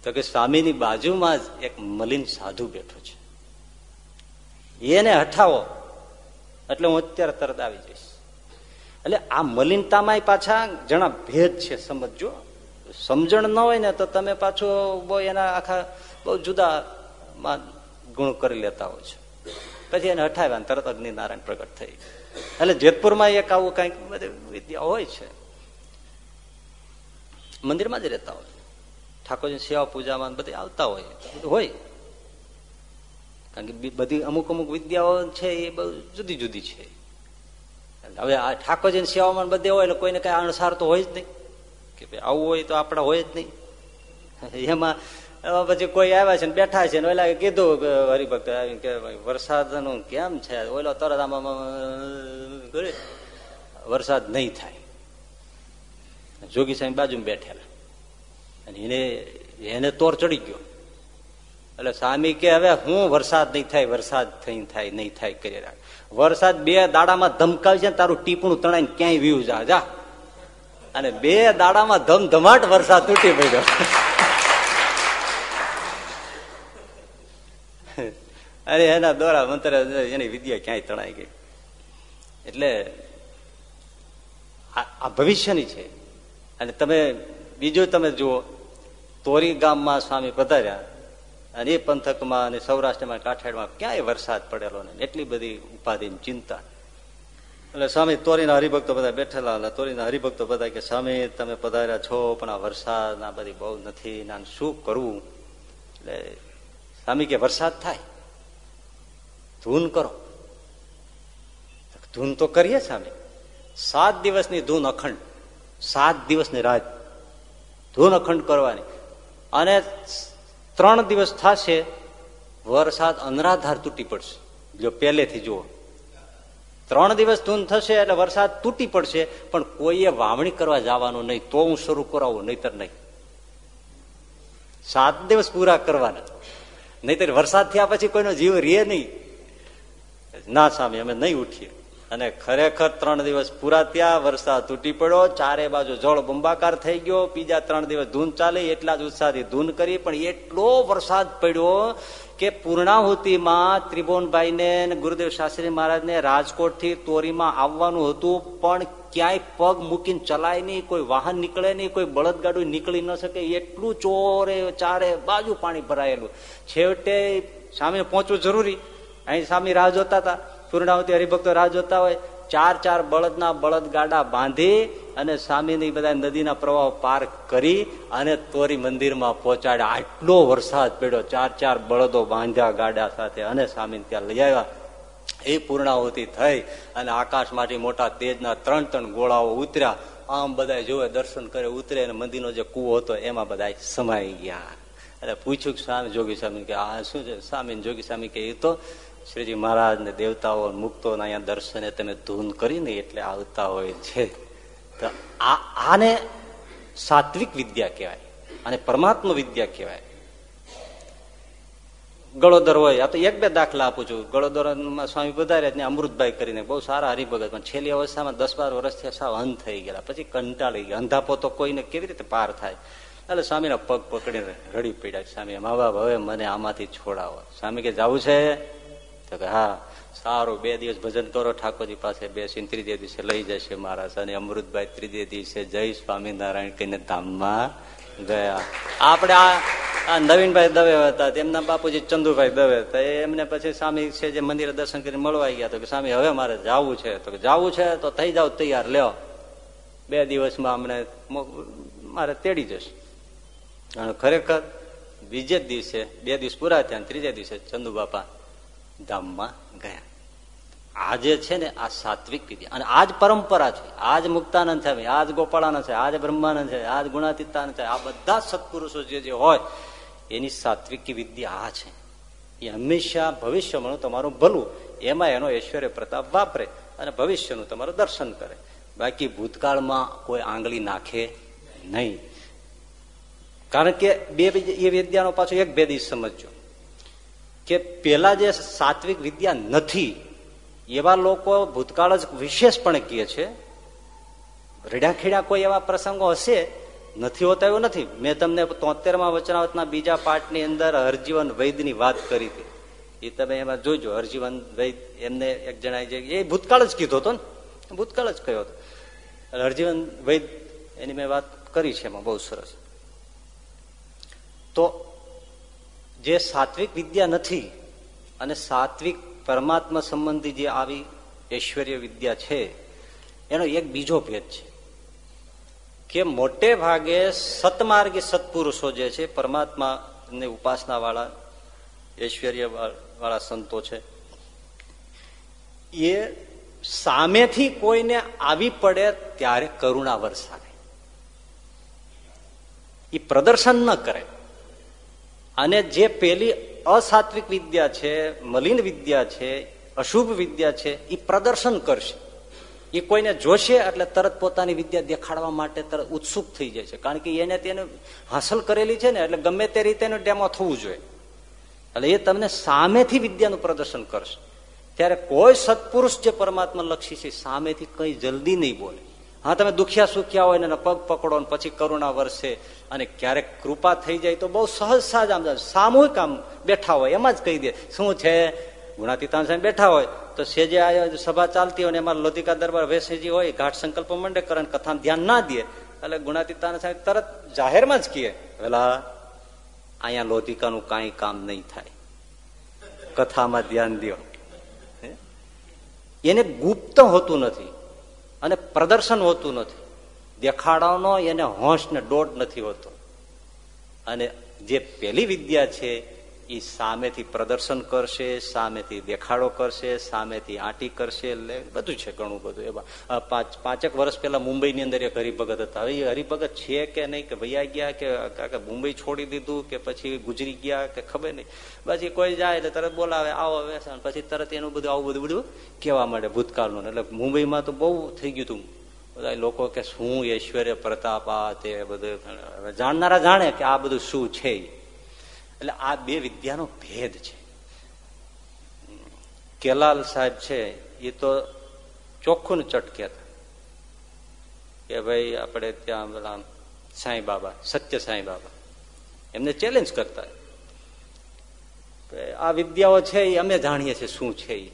તો કે સ્વામીની બાજુમાં જ એક મલિન સાધુ બેઠો છે. એને હટાવો એટલે હું અત્યારે તરત આવી જઈશ. એટલે આ મલિનતામાં પાછા જણા ભેદ છે સમજો સમજણ ન હોય ને તો તમે પાછો બહુ એના આખા બહુ જુદા ગુણ કરી લેતા હોય છે. પછી એને હટાવ્યા તરત અગ્નિ નારાયણ પ્રગટ થઈ એટલે જેતપુરમાં એક આવું કંઈક વિદ્યા હોય છે. મંદિરમાં જ રહેતા હોય ઠાકોરજી સેવા પૂજામાં બધી આવતા હોય હોય કારણ કે બધી અમુક અમુક વિદ્યાઓ છે એ બહુ જુદી જુદી છે હવે આ ઠાકોરજીની સેવામાં બધે હોય એટલે કોઈને કઈ અણસાર તો હોય જ નહીં કે ભાઈ આવું હોય તો આપણા હોય જ નહીં એમાં પછી કોઈ આવ્યા છે ને બેઠા છે ને ઓલા કીધું હરિભક્ત આવી કે વરસાદનું કેમ છે ઓલો તરત આમાં વરસાદ નહીં થાય જોગી સાહેબ બાજુમાં બેઠેલા અને એને એને તોર ચડી ગયો. એટલે સ્વામી કે, હવે હું વરસાદ નહીં થાય, વરસાદ થઈ થાય, નહીં થાય કરી રાખ. વરસાદ બે દાડામાં ધમકાવી છે તારું ટીપણું તણાઈને ક્યાંય વ્યુ જા જા. અને બે દાડામાં ધમધમાટ વરસાદ તૂટી પડ્યો. અરે, એના દોરા મંત્ર, એની વિદ્યા ક્યાંય તણાઈ ગઈ. એટલે આ ભવિષ્યની છે. અને તમે, બીજું તમે જુઓ તોરી ગામમાં સ્વામી પધાર્યા અને એ પંથકમાં અને સૌરાષ્ટ્રમાં કાઠિયાડમાં ક્યાંય વરસાદ પડેલો ને એટલી બધી ઉપાધિની ચિંતા. એટલે સ્વામી તોરીના હરિભક્તો બધા બેઠેલા. એટલે તોરીના હરિભક્તો બધા કે, સ્વામી, તમે પધાર્યા છો, પણ આ વરસાદ ના બધી બહુ નથી. ના શું કરવું? એટલે સ્વામી કે, વરસાદ થાય. ધૂન કરો. ધૂન તો કરીએ સ્વામી. સાત દિવસની ધૂન અખંડ. સાત દિવસની રાત ધૂન અખંડ કરવાની. અને ત્રણ દિવસ થશે, વરસાદ અનરાધાર તૂટી પડશે. જો પહેલેથી જુઓ. ત્રણ દિવસ ધૂન થશે એટલે વરસાદ તૂટી પડશે, પણ કોઈએ વાવણી કરવા જવાનું નહીં, તો હું શરૂ કરાવું, નહીતર નહીં. સાત દિવસ પૂરા કરવાના. નહીતર વરસાદ થયા પછી કોઈનો જીવ રે નહીં. ના સામે અમે નહીં ઉઠીએ. અને ખરેખર ત્રણ દિવસ પૂરા ત્યાં વરસાદ તૂટી પડ્યો, ચારે બાજુ જળ બંબાકાર થઈ ગયો, બીજા ત્રણ દિવસ ધૂન ચાલી, એટલા જ ઉત્સાહથી ધૂન કરી, પણ એટલો વરસાદ પડ્યો કે પૂર્ણાહુતિમાં ત્રિભુવનભાઈ ને ગુરુદેવ શાસ્ત્રી મહારાજને રાજકોટથી તોરીમાં આવવાનું હતું, પણ ક્યાંય પગ મૂકીને ચલાય નહીં, કોઈ વાહન નીકળે નહીં, કોઈ બળદગાડું નીકળી ન શકે, એટલું ચોરે ચારે બાજુ પાણી ભરાયેલું. છેવટે સામે પહોંચવું જરૂરી. અહીં સામે રાહ જોતા હતા. પૂર્ણાવતી હરિભક્તો રાહ જોતા હોય, ચાર ચાર બળદના બળદ ગાડા બાંધી અને સ્વામીની બધા નદીના પ્રવાહ પાર કરી અને તોરી મંદિરમાં પહોંચાડ્યા. આટલો વરસાદ પડ્યો, ચાર ચાર બળદો બાંધ્યા ગાડા સાથે અને સ્વામીને ત્યાં લઈ આવ્યા. એ પૂર્ણાહુતિ થઈ અને આકાશમાંથી મોટા તેજના ત્રણ ત્રણ ગોળાઓ ઉતર્યા. આમ બધા જોવે, દર્શન કરે, ઉતરે અને મંદિરનો જે કુવો હતો, એમાં બધા સમાઈ ગયા. એટલે પૂછ્યું સ્વામી, જોગી સ્વામી કે, આ શું છે? સ્વામી જોગી સ્વામી કે, એ તો શ્રીજી મહારાજ ને દેવતાઓ મુક્તો અહીંયા દર્શને તમે ધૂન કરીને એટલે આવતા હોય છે. તો આને સાત્વિક વિદ્યા કહેવાય અને પરમાત્મા વિદ્યા કહેવાય. ગળોદર હોય, આ તો એક બે દાખલા આપું છું. ગળોદરમાં સ્વામી વધારે ને અમૃતભાઈ કરીને બહુ સારા હરિભગત, પણ છેલ્લી અવસ્થામાં દસ બાર વર્ષથી સાવ અંધ થઈ ગયા પછી કંટાળી ગયા. અંધાપો તો કોઈને કેવી રીતે પાર થાય? એટલે સ્વામીના પગ પકડીને રડી પડ્યા સ્વામી, મા બાપ, હવે મને આમાંથી છોડાવો. સ્વામી કે, જવું છે? તો કે હા, સારું, બે દિવસ ભજન કરો, ઠાકોરજી પાસે બેસીને ત્રીજે દિવસે લઈ જશે મહારાજ. અને અમૃતભાઈ ત્રીજે દિવસે જય સ્વામિનારાયણ કહીને ધામમાં ગયા. આપણે આ નવીનભાઈ દવે હતા, તેમના બાપુજી ચંદુભાઈ દવે હતા. એમને પછી સ્વામી છે જે મંદિરે દર્શન કરીને મળવા ગયા તો કે, સ્વામી, હવે મારે જવું છે. તો કે, જવું છે? તો થઈ જાવ, તૈયાર, લ્યો. બે દિવસમાં અમને મારે તેડી જશે. અને ખરેખર બીજે દિવસે, બે દિવસ પૂરા થયા ત્રીજા દિવસે ચંદુ બાપા ધામમાં ગયા. આજે છે ને, આ સાત્વિક વિદ્યા અને આજ પરંપરા છે. આજ મુક્તાનંદ છે. આજ ગોપાળાનંદ છે. આજ બ્રહ્માનંદ છે. આજ ગુણાતીતાનંદ છે. આ બધા સત્પુરુષો જે જે હોય, એની સાત્વિક વિદ્યા આ છે. એ હંમેશા ભવિષ્યમાં તમારું ભલું. એમાં એનો ઐશ્વર્ય પ્રતાપ વાપરે અને ભવિષ્યનું તમારું દર્શન કરે. બાકી ભૂતકાળમાં કોઈ આંગળી નાખે નહીં. કારણ કે બે એ વિદ્યાનો પાછો એક ભેદી સમજો કે પેલા જે સાત્વિક વિદ્યા નથી, એવા લોકો ભૂતકાળ જ વિશેષપણે કહે છે રેડાખેડા કોઈ એવા પ્રસંગો હશે? નથી હોતા એવું નથી. મેં તમને તોતેરમાં વચનાવતના બીજા પાઠની અંદર હરજીવન વૈદની વાત કરી હતી. એ તમે એમાં જોજો, હરજીવન વૈદ એમને એક જણાય છે એ ભૂતકાળ જ કીધો હતો ને. ભૂતકાળ જ કહ્યો હતો. હરજીવન વૈદ એની મેં વાત કરી છે એમાં બહુ સરસ. તો જે સાત્વિક વિદ્યા નથી અને સાત્વિક પરમાત્મા સંબંધી જે આવી ઐશ્વર્ય વિદ્યા છે, એનો એક બીજો ભેદ છે કે મોટે ભાગે સતમાર્ગી સત્પુરુષો જે છે પરમાત્મા ની ઉપાસના વાળા ઐશ્વર્ય વાળા સંતો છે, એ સામેથી કોઈને આવી પડે ત્યારે કરુણા વરસાવે એ પ્રદર્શન ન કરે. અને જે પેલી અસાત્વિક વિદ્યા છે, મલિન વિદ્યા છે, અશુભ વિદ્યા છે એ પ્રદર્શન કરશે. એ કોઈને જોશે એટલે તરત પોતાની વિદ્યા દેખાડવા માટે તરત ઉત્સુક થઈ જાય છે. કારણ કે એને તેને હાંસલ કરેલી છે ને, એટલે ગમે તે રીતે એનું ડેમો થવું જોઈએ. એટલે એ તમને સામેથી વિદ્યાનું પ્રદર્શન કરશે. ત્યારે કોઈ સત્પુરુષ જે પરમાત્મા લક્ષી છે સામેથી કઈ જલ્દી નહીં બોલે. હા, તમે દુખિયા સુખ્યા હોય ને પગ પકડો ને પછી કરુણા વરસે અને ક્યારેક કૃપા થઈ જાય તો બહુ સહજ સહજ આમ સામૂહિક આમ બેઠા હોય, એમાં જ કહી દે. શું છે? ગુણાતીતાન સાહેબ બેઠા હોય તો સેજે આ સભા ચાલતી હોય ને એમાં લોધિકા દરબાર વેસેજી હોય, ઘાટ સંકલ્પ મંડે કરે કથા ધ્યાન ના દે. એટલે ગુણાતીતાન સાહેબ તરત જાહેરમાં જ કહે પેલા અહીંયા લોધિકાનું કાંઈ કામ નહીં થાય. કથામાં ધ્યાન દો એને ગુપ્ત હોતું નથી. અને પ્રદર્શન હોતું નથી. દેખાડાનો એને હોશ ને દોઢ નથી હોતો. અને જે પેલી વિદ્યા છે એ સામેથી પ્રદર્શન કરશે, સામેથી દેખાડો કરશે, સામેથી આંટી કરશે એટલે બધું છે ઘણું બધું. એમાં પાંચ, પાંચેક વર્ષ પહેલા મુંબઈની અંદર એક હરિભગત હતા. હવે એ હરિભગત છે કે નહીં, કે ભૈયા ગયા, કે મુંબઈ છોડી દીધું, કે પછી ગુજરી ગયા, કે ખબર નહીં. પછી કોઈ જાય એટલે તરત બોલાવે, આવો વેસાણ પછી તરત એનું બધું આવું બધું બધું કહેવા માંડે ભૂતકાળનું. એટલે મુંબઈમાં તો બહુ થઈ ગયું હતું. બધા લોકો કે શું ઐશ્વર્ય પ્રતાપ આ તે બધું. જાણનારા જાણે કે આ બધું શું છે એટલે આ બે વિદ્યાનો ભેદ છે. કેલાલ સાહેબ છે, એ તો ચોખ્ખું ચટકે હતા કે ભાઈ, આપણે ત્યાં સાંઈ બાબા, સત્ય સાંઈ બાબા. એમને ચેલેન્જ કરતા. આ વિદ્યાઓ છે, એ અમે જાણીએ છીએ શું છે એ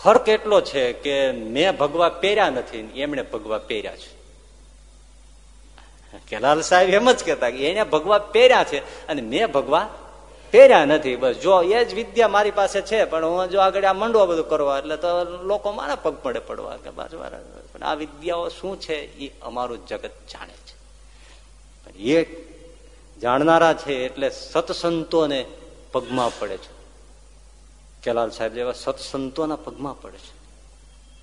ફર્ક એટલો છે કે મેં ભગવા પહેર્યા નથી, એમણે ભગવા પહેર્યા છે. કેલાલ સાહેબ એમ જ કેતા કે એને ભગવા પહેર્યા છે અને મેં ભગવા પહેર્યા નથી. બસ જો એ જ વિદ્યા મારી પાસે છે, પણ હું જો આગળ આ મંડવા બધું કરવા, એટલે તો લોકો મારા પગ પડે પડવા કે બાજુ પણ આ વિદ્યાઓ શું છે એ અમારું જગત જાણે છે. એ જાણનારા છે એટલે સત્સંતોને પગમાં પડે છે. કેલાલ સાહેબ જેવા સત્સંતોના પગમાં પડે છે.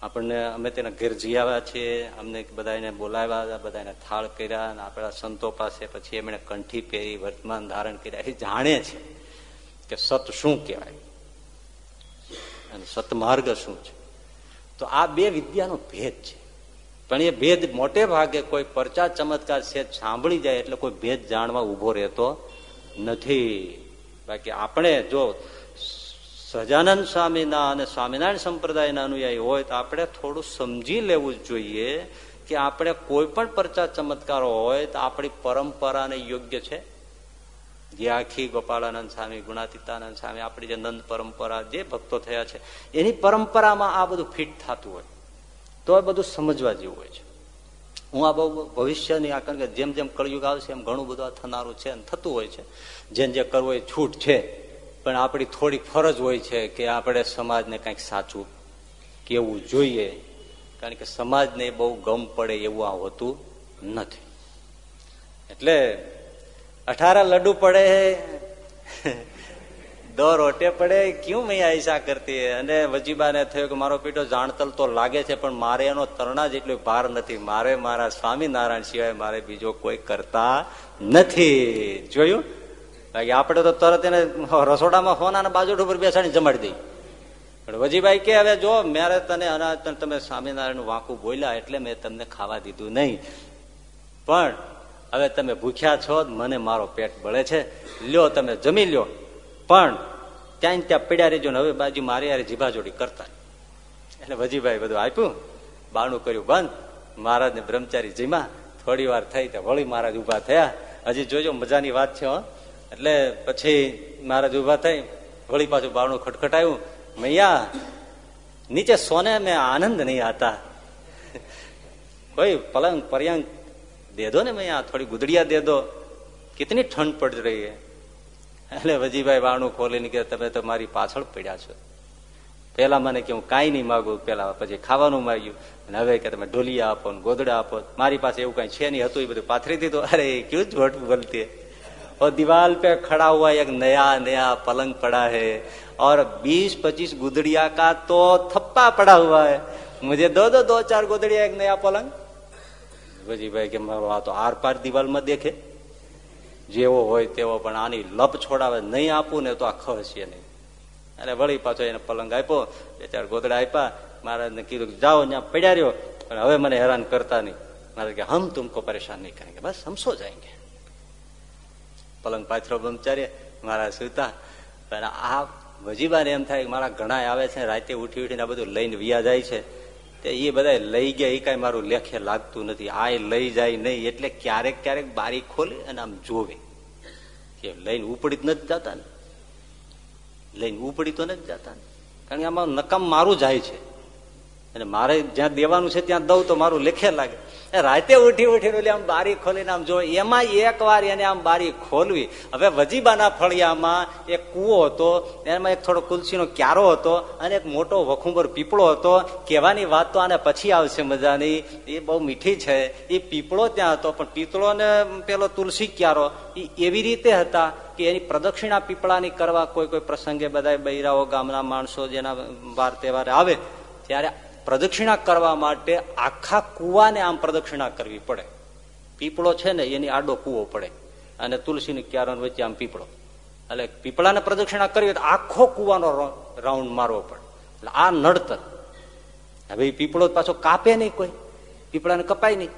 આપણને અમે તેના ઘેર જઈ આવ્યા છીએ, અમને બધાને બોલાવ્યા બધાને થાળ કર્યા અને આપણા સંતો પાસે પછી એમણે કંઠી પહેરી, વર્તમાન ધારણ કર્યા. એ જાણે છે કે સત શું કહેવાય અને સતમાર્ગ શું છે. તો આ બે વિદ્યાનો ભેદ છે. પણ એ ભેદ મોટે ભાગે કોઈ પરચા ચમત્કાર છે, સાંભળી જાય એટલે કોઈ ભેદ જાણવા ઊભો રહેતો નથી. બાકી આપણે જો સહજાનંદ સ્વામીના અને સ્વામિનારાયણ સંપ્રદાયના અનુયાયી હોય તો આપણે થોડું સમજી લેવું જોઈએ કે આપણે કોઈ પણ પરચા ચમત્કારો હોય તો આપણી પરંપરાને યોગ્ય છે. જે આખી ગોપાળાનંદ સ્વામી, ગુણાતીતાનંદ સ્વામી, આપણી જે નંદ પરંપરા, જે ભક્તો થયા છે, એની પરંપરામાં આ બધું ફિટ થતું હોય. તો એ બધું સમજવા જેવું હોય છે. હું આ બહુ ભવિષ્યની આ કારણ કે જેમ જેમ કળયુગ આવશે એમ ઘણું બધું થનારું છે થતું હોય છે. જેમ જે કરવું એ છૂટ છે. પણ આપણી થોડીક ફરજ હોય છે કે આપણે સમાજને કંઈક સાચું કેવું જોઈએ. કારણ કે સમાજને બહુ ગમ પડે એવું આ હોતું નથી. એટલે અઠારા લડ્ડુ પડે દો રોટે પડે, ક્યું મેં ऐसा કરતી? અને વજીબાને થયું કે મારો પીટો જાણતલ તો લાગે છે, પણ મારે એનો તરણા જેટલો ભાર નથી. મારે મારા સ્વામિનારાયણ સિવાય મારે બીજો કોઈ કરતા નથી. જોયું? બાકી આપણે તો તરત એને રસોડામાં ફોનાના બાજુ ઉપર બેસાડી જમાડી દઈ પણ વજીભાઈ કે, હવે જો, મેરે તને તમે સ્વામિનારાયણ વાંકું બોલ્યા એટલે મેં તમને ખાવા દીધું નહીં. પણ હવે તમે ભૂખ્યા છો, મને મારો પેટ બળે છે. લ્યો, તમે જમી લ્યો. પણ ત્યાં ત્યાં પડ્યા રહેજો ને હવે બાજુ મારી યારે જીભાજોડી કરતા. એટલે વજીભાઈ બધું આપ્યું, બાણું કર્યું બંધ. મહારાજને બ્રહ્મચારી જીમા. થોડી વાર થઈ તો વળી મહારાજ ઊભા થયા. હજી જોજો, મજાની વાત છે એટલે પછી મહારાજ ઊભા થઈ, વળી પાછું બારણું ખટખટાયું. મૈયા, નીચે સોને મેં આનંદ નહીં આતા. કોઈ પલંગ પર્યંગ દેદો ને મૈયા, થોડી ગુદડિયા દે દો કેટલી ઠંડ પડ રહી હે? એટલે વજીભાઈ બારણું ખોલીને કે તમે તો મારી પાછળ પડ્યા છો. પેલા મને કે હું કાંઈ નહીં માગું પેલા પછી ખાવાનું માગ્યું. અને હવે કે તમે ઢોલિયા આપો ને ગોદડા આપો. મારી પાસે એવું કાંઈ છે નહીં, હતું એ બધું પાથરી દીધું. અરે, કયું જ વટ બોલતી और दीवार पे खड़ा हुआ एक नया नया पलंग पड़ा है और बीस पच्चीस गुदड़िया का तो थप्पा पड़ा हुआ है मुझे दो दो दो चार गुदड़िया एक नया पलंग વજીભાઈ કે મારો આ તો આર પાર દિવાલમાં દેખે જેવો હોય તેવો પણ આની લપ છોડાવે નહીં આપું ને તો આ ખસે નહીં અને વળી પાછો એને પલંગ આપ્યો બે ચાર ગોદડા આપ્યા મહારાજને કીધું જાઓ ત્યાં પડ્યા રહ્યો પણ હવે મને હેરાન કરતા નહીં મારે કે હમ તુમકો પરેશાન નહીં કરેંગે બસ હમ સો જાયંગે પલંગ પાથરો બ્રહ્મચાર્ય મારા સુતા. પણ આ વજીબાને એમ થાય મારા ઘણા આવે છે, રાતે ઉઠી ઉઠીને આ બધું લઈને વ્યા જાય છે. તે એ બધા લઈ ગયા એ કઈ મારું લેખે લાગતું નથી. આ લઈ જાય નહીં, એટલે ક્યારેક ક્યારેક બારી ખોલે અને આમ જોવે કે લઈને ઉપડી જ નથી જતા ને. લઈને ઉપડી તો નથી જતા ને. કારણ કે આમાં નકામ મારું જાય છે. અને મારે જ્યાં દેવાનું છે ત્યાં દઉં તો મારું લેખે લાગે. રાતે ઉઠી ઉઠીને આમ બારી ખોલીને આમ જો એમાં એક વાર એને આમ બારી ખોલવી. હવે વજીબાના ફળિયામાં એક કૂવો હતો, એમાં એક થોડો તુલસીનો ક્યારો હતો અને એક મોટો વખુંબર પીપળો હતો. કહેવાની વાત તો આને પછી આવશે મજાની. એ બહુ મીઠી છે. એ પીપળો ત્યાં હતો, પણ પીતળો ને પેલો તુલસી ક્યારો, એ એવી રીતે હતા કે એની પ્રદક્ષિણા પીપળાની કરવા કોઈ કોઈ પ્રસંગે બધા બૈરાઓ, ગામના માણસો જેના વાર તહેવારે આવે, ત્યારે પ્રદક્ષિણા કરવા માટે આખા કુવાને આમ પ્રદક્ષિણા કરવી પડે. પીપળો છે ને, એની આડો કુવો પડે. અને તુલસીની ક્યારણ વચ્ચે આમ પીપળો. એટલે પીપળાને પ્રદક્ષિણા કરવી તો આખો કુવાનો રાઉન્ડ મારવો પડે. એટલે આ નડતર. હવે પીપળો પાછો કાપે નહીં કોઈ. પીપળાને કપાય નહીં.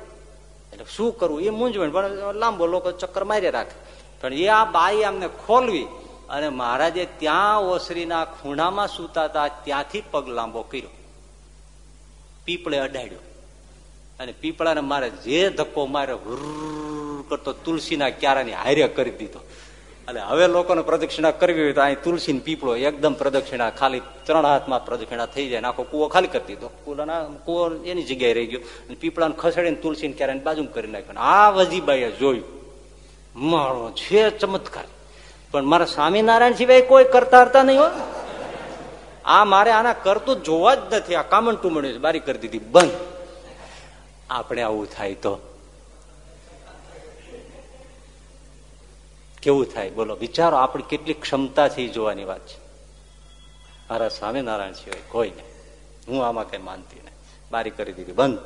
એટલે શું કરવું? એ મૂંઝવણ. પણ લાંબો લોકો ચક્કર મારી રાખે. પણ એ આ બાઈ આમને ખોલવી અને મહારાજે ત્યાં ઓસરીના ખૂણામાં સૂતા હતા, ત્યાંથી પગ લાંબો કર્યો. પીપળે અડાડ્યો. અને પીપળાને મારે જે ધક્કો માર્યો હુર કરતો તુલસીના ક્યારાની હારે કરી દીધો. અને હવે લોકોને પ્રદક્ષિણા કરવી હોય તો અહીં તુલસી પીપળો એકદમ પ્રદક્ષિણા, ખાલી ત્રણ હાથમાં પ્રદક્ષિણા થઈ જાય આખો કુવો ખાલી કરી દીધો. કુલાના કુવો એની જગ્યાએ રહી ગયો અને પીપળાને ખસેડીને તુલસી ક્યારાની બાજુ કરી નાખ્યો. આ વજીબાઈએ જોયું મારો છે ચમત્કાર. પણ મારા સ્વામિનારાયણ સિવાય કોઈ કરતા હરતા નહીં હોય આ મારે આના કરતું જોવા જ નથી. આ કામન ટુમણ બારી કરી દીધી. બંધ. આપણે આવું થાય તો. કેવું થાય? બોલો, વિચારો, આપણી કેટલી ક્ષમતાથી જોવાની વાત છે. મારા સ્વામિનારાયણ સિવાય કોઈ નહીં. હું આમાં કઈ માનતી નહીં. બારી કરી દીધી. બંધ.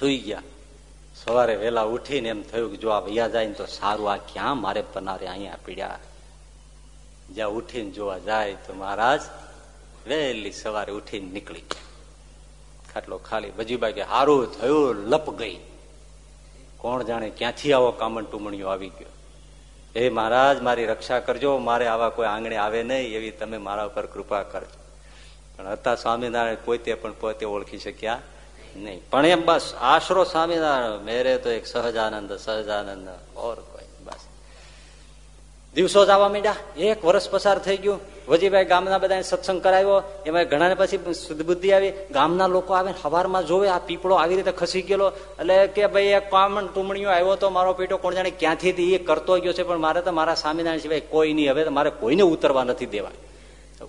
સુઈ ગયા. સવારે વહેલા ઉઠીને એમ થયું કે જો આ વૈયા જાય ને તો સારું. આ ક્યાં મારે પનારે અહીંયા પીડ્યા? જ્યાં ઉઠીને જોવા જાય તો મહારાજ વહેલી સવારે ઉઠીને નીકળી ખાટલો ખાલી બજીબા કે હારું થયું, લપ ગઈ. કોણ જાણે ક્યાંથી આવો કામણ ટુમણીઓ આવી ગયો. હે મહારાજ, મારી રક્ષા કરજો, મારે આવા કોઈ આંગણે આવે નહીં, એવી તમે મારા ઉપર કૃપા કરજો. પણ હતા સ્વામિનારાયણ કોઈ તે પણ પોતે ઓળખી શક્યા નહીં. પણ એમ બસ, આશરો સ્વામિનારાયણ, મેરે તો એક સહજાનંદ સહજાનંદ, ઓર દિવસો જ આવવા માંડ્યા. એક વર્ષ પસાર થઈ ગયું. વજીભાઈ ગામના બધા સત્સંગ કરાવ્યો. એમાં ઘણા પછી બુદ્ધિ આવી. ગામના લોકો આવે હવારમાં જોવે આ પીપળો આવી રીતે ખસી ગયેલો. એટલે કે ભાઈ, એક કામણ ટુમણીઓ આવ્યો તો મારો પીટો કોણ જાણે ક્યાંથી એ કરતો ગયો છે. પણ મારે તો મારા સ્વામિનારાયણ સિવાય કોઈ નહીં. હવે મારે કોઈને ઉતરવા નથી દેવા.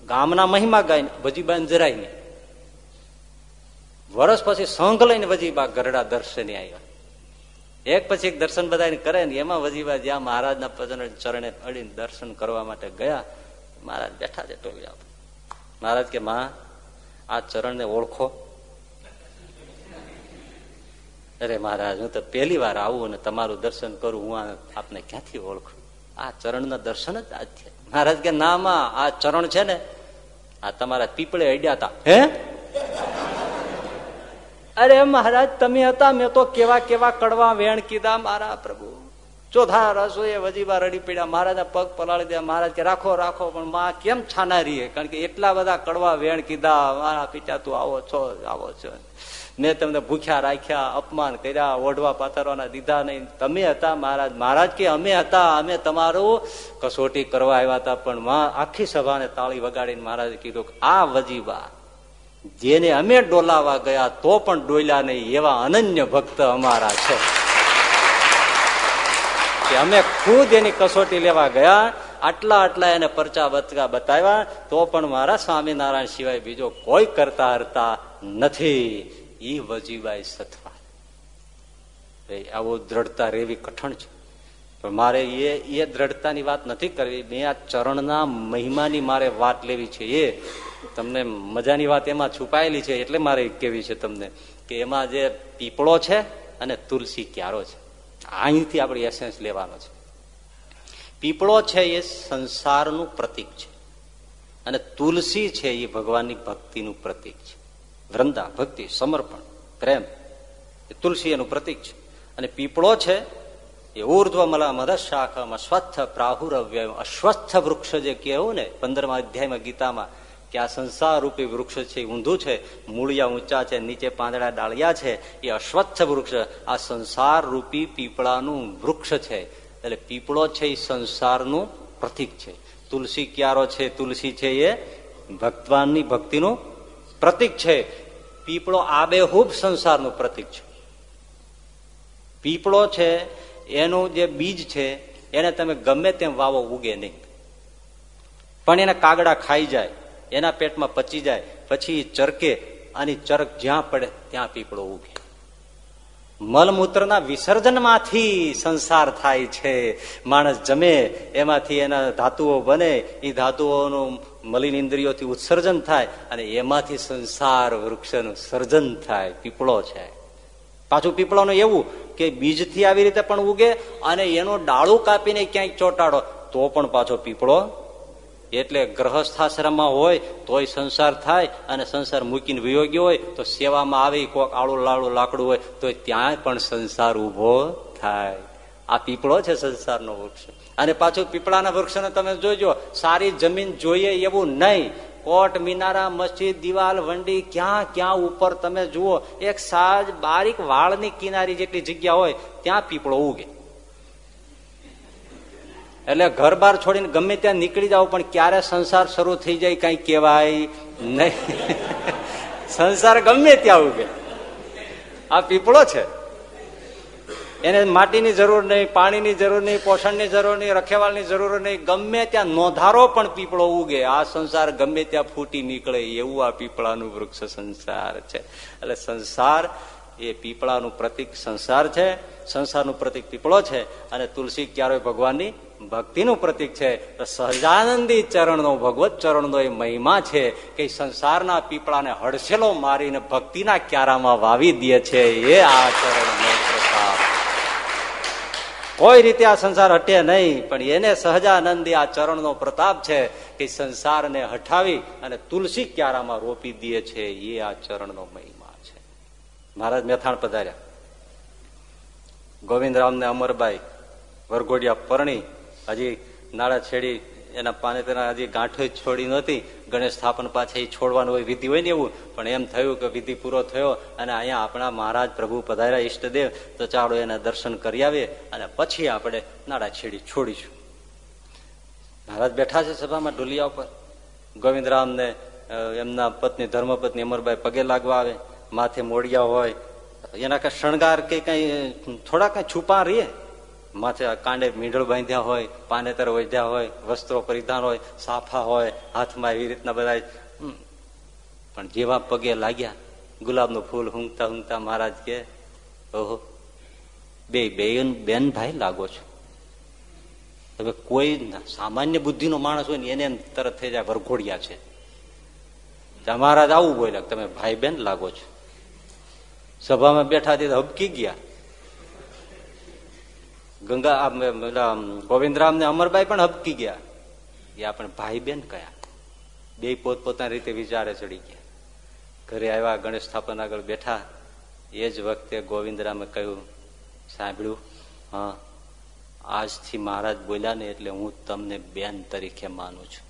ગામના મહિમા ગાય વજીબાઈ જરાય નહીં. વર્ષ પછી સંઘ લઈને વજીબા ગરડા દર્શને આવ્યા. એક પછી એક દર્શન બધા કરે ને એમાં વજીબા જ્યાં મહારાજના પદન ચરણે અડીને દર્શન કરવા માટે ગયા, મહારાજ બેઠા છે ટોવી મહારાજ કે, માં, આ ચરણને ઓળખો. અરે મહારાજ, હું તો પહેલી વાર આવું અને તમારું દર્શન કરું, હું આપને ક્યાંથી ઓળખું? આ ચરણના દર્શન જ આજ છે. મહારાજ કે, ના આ ચરણ છે ને, આ તમારા પીપળે અડ્યા હતા હે? અરે મહારાજ, તમે હતા, મેં તો કેવા કેવા કડવા વેણ કીધા મારા પ્રભુ. ચોથા રસોએ વજીબા રડી પડ્યા. મહારાજા પગ પલાળી દે. મહારાજ કે, રાખો રાખો, પણ માં કેમ છાના રહીએ કારણ કે એટલા બધા કડવા વેણ કીધા. મારા પિતા, તું આવો છો આવો છો. મેં તમને ભૂખ્યા રાખ્યા, અપમાન કર્યા, ઓઢવા પાથરવાના દીધા નહીં. તમે હતા, મહારાજ. મહારાજ કે, અમે હતા, અમે તમારું કસોટી કરવા આવ્યા હતા. પણ આખી સભાને તાળી વગાડીને મહારાજે કીધું આ વજીબા જેને અમે ડોલાવા ગયા, તો પણ ડોલ્યા નહીં, એવા અનન્ય ભક્ત અમારા છે. અમે ખુદ એની કસોટી લેવા ગયા, આટલા આટલા એને પરચા બચકા બતાવ્યા, તો પણ મારા સ્વામિનારાયણ સિવાય બીજો કોઈ કરતા હરતા નથી. ઈ વજીબાઈ સથવા આવો દ્રઢતા રેવી કઠણ છે. મારે એ એ દ્રઢતાની વાત નથી કરવી. મેં આ ચરણના મહિમાની મારે વાત લેવી છે. એ તમને મજાની વાત એમાં છુપાયેલી છે એટલે મારે કેવી છે તમને કે એમાં જે પીપળો છે અને તુલસી ક્યારો છે. અહીંથી આપણે એસેન્સ લેવાનો છે. પીપળો છે એ સંસારનું પ્રતીક છે અને તુલસી છે એ ભગવાનની ભક્તિનું પ્રતીક છે. વૃંદા, ભક્તિ, સમર્પણ, પ્રેમ એ તુલસી એનું પ્રતીક છે. અને પીપળો છે એ ઉર્ધ્વમલા મદશાખમ અસ્વસ્થ પ્રાહુરવ્ય અસ્વસ્થ વૃક્ષ જે કહેવું ને પંદરમા અધ્યાયમાં ગીતામાં કે આ સંસાર રૂપી વૃક્ષ છે ઊંધું છે, મૂળિયા ઊંચા છે, નીચે પાંદડા ડાળિયા છે, એ અસ્વચ્છ વૃક્ષ. આ સંસાર રૂપી પીપળાનું વૃક્ષ છે. એટલે પીપળો છે એ સંસારનું પ્રતીક છે. તુલસી ક્યારો છે, તુલસી છે એ ભગવાનની ભક્તિનું પ્રતીક છે. પીપળો આબેહૂબ સંસારનું પ્રતીક છે. પીપળો છે, એનું જે બીજ છે, એને તમે ગમે તેમ વાવો, ઉગે નહીં. પણ એને કાગડા ખાઈ જાય. એના પેટમાં પચી જાય, પછી ચરકે અને ચરક જ્યાં પડે ત્યાં પીપળો ઉગે મલમૂત્રના વિસર્જનમાંથી સંસાર થાય છે. માણસ જમે, એમાંથી એના ધાતુઓ બને એ ધાતુઓનું મલિન ઇન્દ્રિયોથી ઉત્સર્જન થાય અને એમાંથી સંસાર વૃક્ષનું સર્જન થાય, પીપળો છે. પાછું પીપળાનું એવું કે બીજથી આવી રીતે પણ ઉગે અને એનો ડાળું કાપીને ક્યાંક ચોટાડો, તો પણ પાછો પીપળો એટલે ગ્રહસ્થાશ્રમમાં હોય, તોય સંસાર થાય અને સંસાર મૂકીને વિયોગ્ય હોય, તો સેવામાં આવી કોક આળું લાળું લાકડું હોય, તો ત્યાં પણ સંસાર ઊભો થાય. આ પીપળો છે સંસારનો વૃક્ષ. અને પાછું પીપળાના વૃક્ષને તમે જોજો, સારી જમીન જોઈએ એવું નહીં. કોટ, મિનારા, મસ્જિદ, દિવાલ, વંડી, ક્યાં ક્યાં ઉપર તમે જુઓ, એક સાજ બારીક વાળની કિનારી જેટલી જગ્યા હોય, ત્યાં પીપળો ઉગે. એટલે ઘર બાર છોડીને ગમે ત્યાં નીકળી જાવ પણ ક્યારે સંસાર શરૂ થઈ જાય કઈ કહેવાય નહીં. સંસાર ગમે ત્યાં ઉગે. આ પીપળો છે. એને માટીની જરૂર નહીં, પાણીની જરૂર નહીં, પોષણની જરૂર નહીં રખેવાળની જરૂર નહીં. ગમે ત્યાં નોંધારો પણ પીપળો ઉગે. આ સંસાર ગમે ત્યાં ફૂટી નીકળે. એવું આ પીપળાનું વૃક્ષ સંસાર છે. એટલે સંસાર એ પીપળાનું પ્રતિક સંસાર છે. સંસારનું પ્રતિક પીપળો છે. અને તુલસી ક્યારેય ભગવાનની ભક્તિનું પ્રતિક છે. તો સહજાનંદી ચરણનો ભગવત ચરણનો એ મહિમા છે કે સંસારના પીપળાને હડસેલો મારીને ભક્તિના ક્યારામાં વાવી દે છે. એ આ ચરણનો પ્રતાપ. કોઈ રીતે આ સંસાર હટે નહીં, પણ એને સહજાનંદી આ ચરણનો પ્રતાપ છે કે સંસારને હટાવી અને તુલસી ક્યારામાં રોપી દે છે. એ આ ચરણનો મહિમા છે. મહારાજ મેથાણ પધાર્યા. ગોવિંદરામ ને અમરબાઈ, વરઘોડિયા પરણી હજી નાળા છેડી એના પાને તેના હજી ગાંઠો છોડી નહોતી. ગણેશ સ્થાપન પાછા એ છોડવાનું હોય, વિધિ હોય ને એવું. પણ એમ થયું કે વિધિ પૂરો થયો અને અહીંયા આપણા મહારાજ પ્રભુ પધાર્યા ઈષ્ટદેવ, તો ચાલો એના દર્શન કરી આવીએ અને પછી આપણે નાળા છેડી છોડીશું. મહારાજ બેઠા છે સભામાં ઢોલિયા ઉપર. ગોવિંદરામ ને એમના પત્ની ધર્મપત્ની અમરભાઈ પગે લાગવા આવે, માથે મોડિયા હોય. એના કઈ શણગાર કે કઈ, થોડા કઈ છુપા રહીએ માથે કાંડે મીંઢળ બાંધ્યા હોય પાનેતર વધ્યા હોય, વસ્ત્રો પરિધાન હોય, સાફા હોય, હાથમાં એવી રીતના બધા પણ જેવા પગે લાગ્યા, ગુલાબનું ફૂલ હુંકતા હુંકતા મહારાજ કે, ઓહો, બે બેન બેન ભાઈ લાગો છો. હવે કોઈ સામાન્ય બુદ્ધિનો માણસ હોય ને એને એમ તરત થઈ જાય, વરઘોડિયા છે. મહારાજ આવું બોલ્યા તમે ભાઈ બેન લાગો છો. સભામાં બેઠા તે હબકી ગયા. ગંગા ગોવિંદરામ ને અમરભાઈ પણ હપકી ગયા. એ આપણે ભાઈ બેન કયા. બે પોતપોતાની રીતે વિચારે ચડી ગયા. ઘરે આવ્યા, ગણેશ સ્થાપન આગળ બેઠા. એ જ વખતે ગોવિંદરામે કહ્યું, સાંભળ્યું? હા, આજથી મહારાજ બોલ્યા ને એટલે હું તમને બેન તરીકે માનું છું.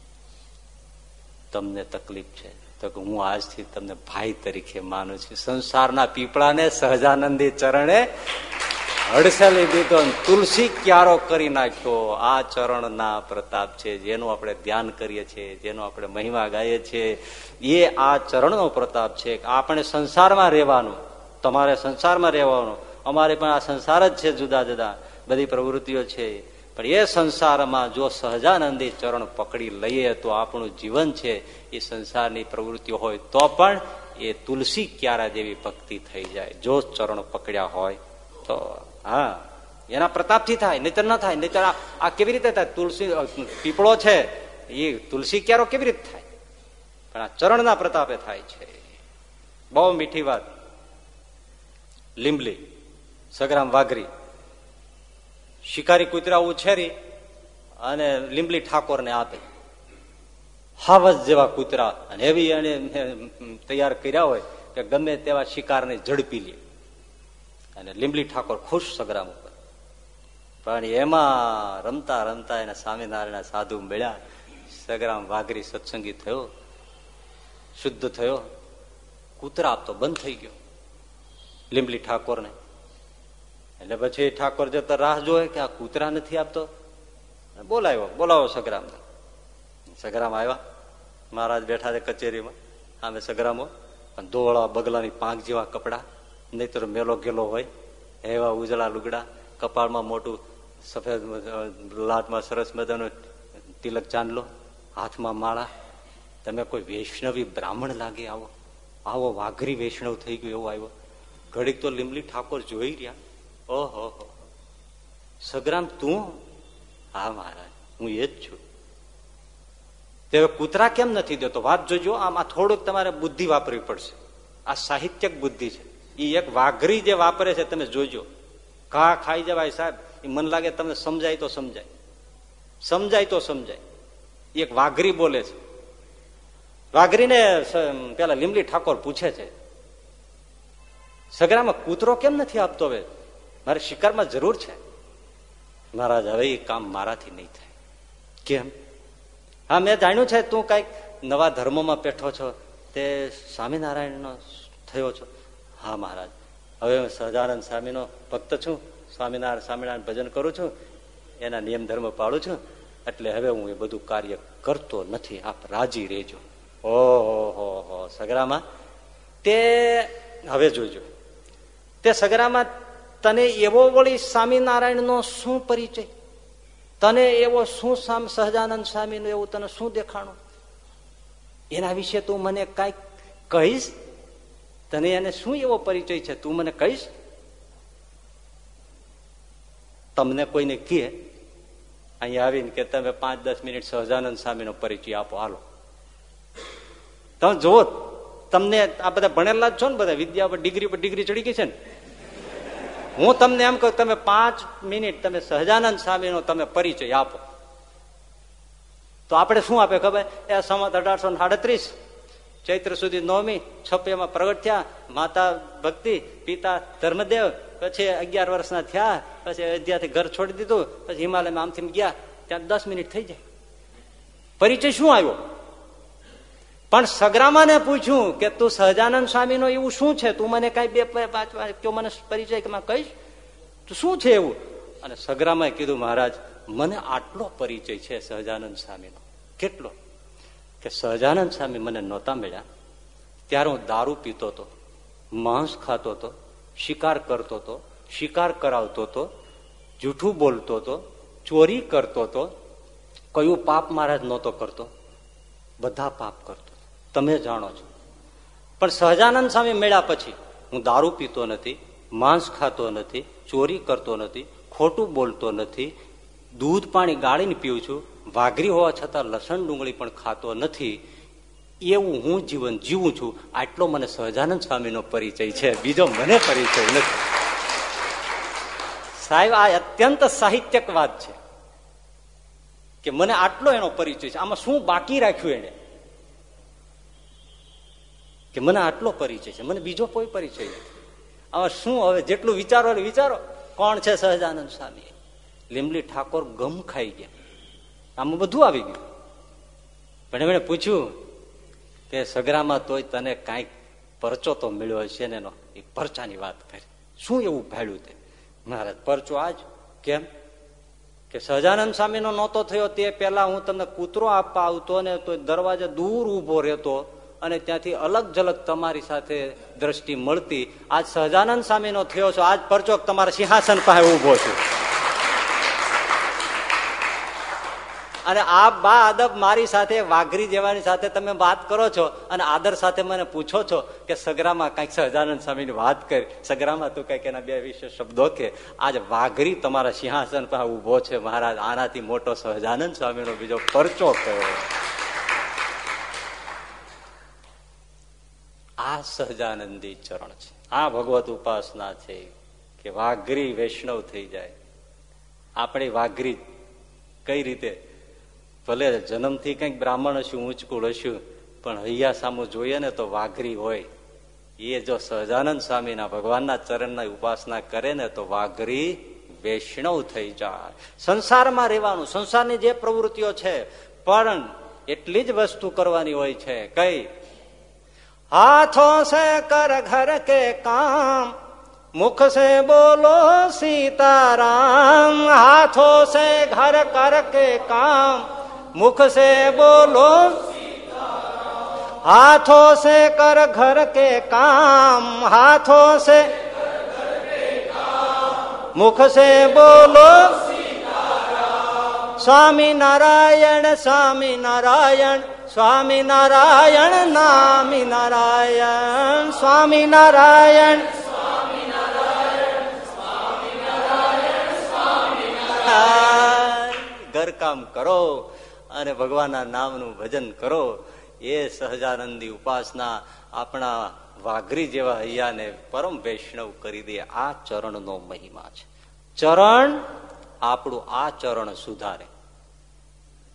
તમને તકલીફ છે. તો કે હું આજથી તમને ભાઈ તરીકે માનું છું. સંસારના પીપળાને સહજાનંદી ચરણે હડસેલી દીધો તુલસી ક્યારો કરી નાખ્યો. આ ચરણના પ્રતાપ છે, જેનું આપણે ધ્યાન કરીએ છીએ, જેનો આપણે મહિમા ગાઈએ છીએ. એ આ ચરણનો પ્રતાપ છે આપણે સંસારમાં રહેવાનું, તમારે સંસારમાં રહેવાનું. અમારે પણ આ સંસાર જ છે જુદા જુદા, બધી પ્રવૃત્તિઓ છે. પણ એ સંસારમાં જો સહજાનંદી ચરણ પકડી લઈએ તો આપણું જીવન છે એ સંસારની પ્રવૃત્તિઓ હોય તો પણ એ તુલસી ક્યારા જેવી ભક્તિ થઈ જાય. જો ચરણ પકડ્યા હોય તો. હા. એના પ્રતાપથી થાય, નહીતર ન થાય, નહીતર આ કેવી રીતે થાય? તુલસી પીપળો છે, એ તુલસી ક્યારો કેવી રીતે થાય? પણ આ ચરણના પ્રતાપે થાય છે. બહુ મીઠી વાત. લીંબલી, સગરામ વાઘરી. શિકારી કૂતરા ઉછેરી અને લીંબલી ઠાકોરને આપે. હાવસ જેવા કૂતરા અને એવી એને તૈયાર કર્યા હોય કે ગમે તેવા શિકારને ઝડપી લે. અને લીંબલી ઠાકોર ખુશ સગ્રામ ઉપર. પણ એમાં રમતા રમતા એને સ્વામિનારાયણ સાધુ મળ્યા. સગ્રામ વાઘરી સત્સંગી થયો, શુદ્ધ થયો. કૂતરા આપતો બંધ થઈ ગયો લીંબલી ઠાકોરને. એટલે પછી ઠાકોર જતા રાહ જોવે કે આ કૂતરા નથી આપતો. બોલાવ્યો બોલાવો સગરામ સગરામ આવ્યા. મહારાજ બેઠા છે કચેરીમાં. આમે સગરામો ધોળા બગલાની પાંખ જેવા કપડા. નહીતર મેલો ગેલો હોય, એવા ઉજળા લુગડા, કપાળમાં મોટું સફેદ લાટમાં સરસ મજાનો તિલક ચાંદલો, હાથમાં માળા. તમે કોઈ વૈષ્ણવી બ્રાહ્મણ લાગે આવો. આવો વાઘરી વૈષ્ણવ થઈ ગયો એવો આવ્યો. ઘડીક તો લીમલી ઠાકોર જોઈ રહ્યા. ઓહો સગ્રામ તું? હા, મહારાજ, હું એ જ છું. તે કૂતરા કેમ નથી દેતો? વાત જોજો, આમાં થોડુંક તમારે બુદ્ધિ વાપરવી પડશે. આ સાહિત્યક બુદ્ધિ છે. એ એક વાઘરી જે વાપરે છે તમે જોજો. ઘા ખાઈ જવાય સાહેબ એ મન લાગે તમને સમજાય તો સમજાય. સમજાય તો સમજાય. એક વાઘરી બોલે છે. વાઘરીને પેલા લીમલી ઠાકોર પૂછે છે, સગરામાં કૂતરો કેમ નથી આપતો હવે? મારે શિકારમાં જરૂર છે. મહારાજ, હવે એ કામ મારાથી નહીં થાય. કેમ? હા, મેં જાણ્યું છે, તું કંઈક નવા ધર્મોમાં બેઠો છો. તે સ્વામિનારાયણનો થયો છો. હા, મહારાજ. હવે હું સહજાનંદ સ્વામીનો ભક્ત છું, સ્વામિનારાયણ સ્વામિનારાયણ ભજન કરું છું, એના નિયમ ધર્મ પાડું છું, એટલે હવે હું એ બધું કાર્ય કરતો નથી. આપ રાજી રહેજો. ઓહો હો સગરામાં. તે, હવે જોજો. તે સગરામાં તને એવો વળી સ્વામિનારાયણનો શું પરિચય? તને એવો શું સહજાનંદ સ્વામીનું એવું તને શું દેખાણું? એના વિશે તું મને કંઈક કહીશ? તને એને શું એવો પરિચય છે? તું મને કહીશ? તમને કોઈને કહે, અહીંયા આવીને કે તમે પાંચ દસ મિનિટ સહજાનંદ સ્વામીનો પરિચય આપો, હાલો. તમે જુઓ, તમને આ બધા ભણેલા જ છો ને બધા, વિદ્યા પર ડિગ્રી પર ડિગ્રી ચડી ગઈ છે ને? હું તમને એમ કહું, તમે પાંચ મિનિટ તમે સહજાનંદ સ્વામીનો તમે પરિચય આપો. તો આપણે શું આપે ખબર? એ સમત અઢારસો સાડત્રીસ. ચૈત્ર સુધી નવમી છપ્પીમાં પ્રગટ થયા. માતા ભક્તિ, પિતા ધર્મદેવ, પછી અગિયાર વર્ષના થયા. પછી અયોધ્યાથી ઘર છોડી દીધું. પછી હિમાલયમાં આમથી ગયા. ત્યાં દસ મિનિટ થઈ જાય. પરિચય શું આવ્યો? પણ સગરામાને પૂછ્યું કે તું સહજાનંદ સ્વામીનો એવું શું છે? તું મને કઈ બે પાંચ કયો મને પરિચય કહીશ? તું શું છે એવું? અને સગરામાએ કીધું, મહારાજ, મને આટલો પરિચય છે સહજાનંદ સ્વામીનો. કેટલો? કે સહજાનંદ સ્વામી મને નહોતા મળ્યા. ત્યારે હું દારૂ પીતો હતો, માંસ ખાતો હતો, શિકાર કરતો હતો, શિકાર કરાવતો હતો, જૂઠું બોલતો હતો, ચોરી કરતો હતો. કયું પાપ મહારાજ નહોતો કરતો. બધા પાપ કરતો. તમે જાણો છો. પણ સહજાનંદ સ્વામી મળ્યા પછી હું દારૂ પીતો નથી, માંસ ખાતો નથી, ચોરી કરતો નથી, ખોટું બોલતો નથી, દૂધ પાણી ગાળીને પીવું છું વાઘરી હોવા છતાં લસણ ડુંગળી પણ ખાતો નથી. એવું હું જીવન જીવું છું. આટલો મને સહજાનંદ સ્વામીનો પરિચય છે. બીજો મને પરિચય નથી. સાહેબ, આ અત્યંત સાહિત્યક વાત છે કે મને આટલો એનો પરિચય છે. આમાં શું બાકી રાખ્યું એને કે મને આટલો પરિચય છે. મને બીજો કોઈ પરિચય નથી. આમાં શું હવે જેટલું વિચારો વિચારો. કોણ છે સહજાનંદ સ્વામી? લીમલી ઠાકોર ગમ ખાઈ ગયા. આમાં બધું આવી ગયું. પણ એમણે પૂછ્યું કે સગરામાં તોય તને કાંઈક પરચો તો મળ્યો હશે ને એનો? એ પરચાની વાત કરી. શું એવું ભાડ્યું તે? મહારાજ, પરચો આજ? કેમ? કે સહજાનંદ સ્વામીનો નહોતો થયો તે પેલા હું તમને કૂતરો આપવા આવતો ને તો દરવાજે દૂર ઊભો રહેતો અને ત્યાંથી અલગ ઝલક તમારી સાથે દ્રષ્ટિ મળતી. આજ સહજાનંદ સ્વામીનો થયો છો, આજ પરચો તમારા સિંહાસન પાસે ઊભો છું. અને આ બા અદબ મારી સાથે, વાઘરી જેવાની સાથે તમે વાત કરો છો અને આદર સાથે મને પૂછો છો કે સગરામાં કંઈક સહજાનંદ સ્વામીની વાત કરી. સગરામાં તું કંઈક એના બે વિશે શબ્દો કે. આજ વાઘરી તમારા સિંહાસન પર ઊભો છે. મહારાજ આનાથી મોટો સહજાનંદ સ્વામીનો બીજો પરચો કયો? આ સહજાનંદી ચરણ છે. આ ભગવત ઉપાસના છે કે વાઘરી વૈષ્ણવ થઈ જાય. આપણી વાઘરી કઈ રીતે ભલે જન્મથી કંઈક બ્રાહ્મણ હશું ઊંચકુળ હશું પણ અહીંયા સામું જોઈએ ને તો વાઘરી હોય. એ જો સહજાનંદ સ્વામીના ભગવાનના ચરણના ઉપાસના કરે ને તો વાઘરી વૈષ્ણવ થઈ જાય. સંસારમાં રહેવાનું, સંસારની જે પ્રવૃત્તિઓ છે, પણ એટલી જ વસ્તુ કરવાની હોય છે. કઈ? હાથો સે કર ઘર કે કામ, મુખ સે બોલો સીતારામ, હાથો સે ઘર કર કે કામ. मुख से बोलो हाथों से कर घर के काम हाथों से मुख से बोलो स्वामी नारायण स्वामी नारायण स्वामी नारायण नामी नारायण स्वामी नारायण ઘરકામ કરો અને ભગવાનના નામનું ભજન કરો, એ સહજાનંદી ઉપાસના આપણા વાઘરી જેવા હૈયાને પરમ વૈષ્ણવ કરી દે. આ ચરણનો મહિમા છે. ચરણ આપણું આ ચરણ સુધારે.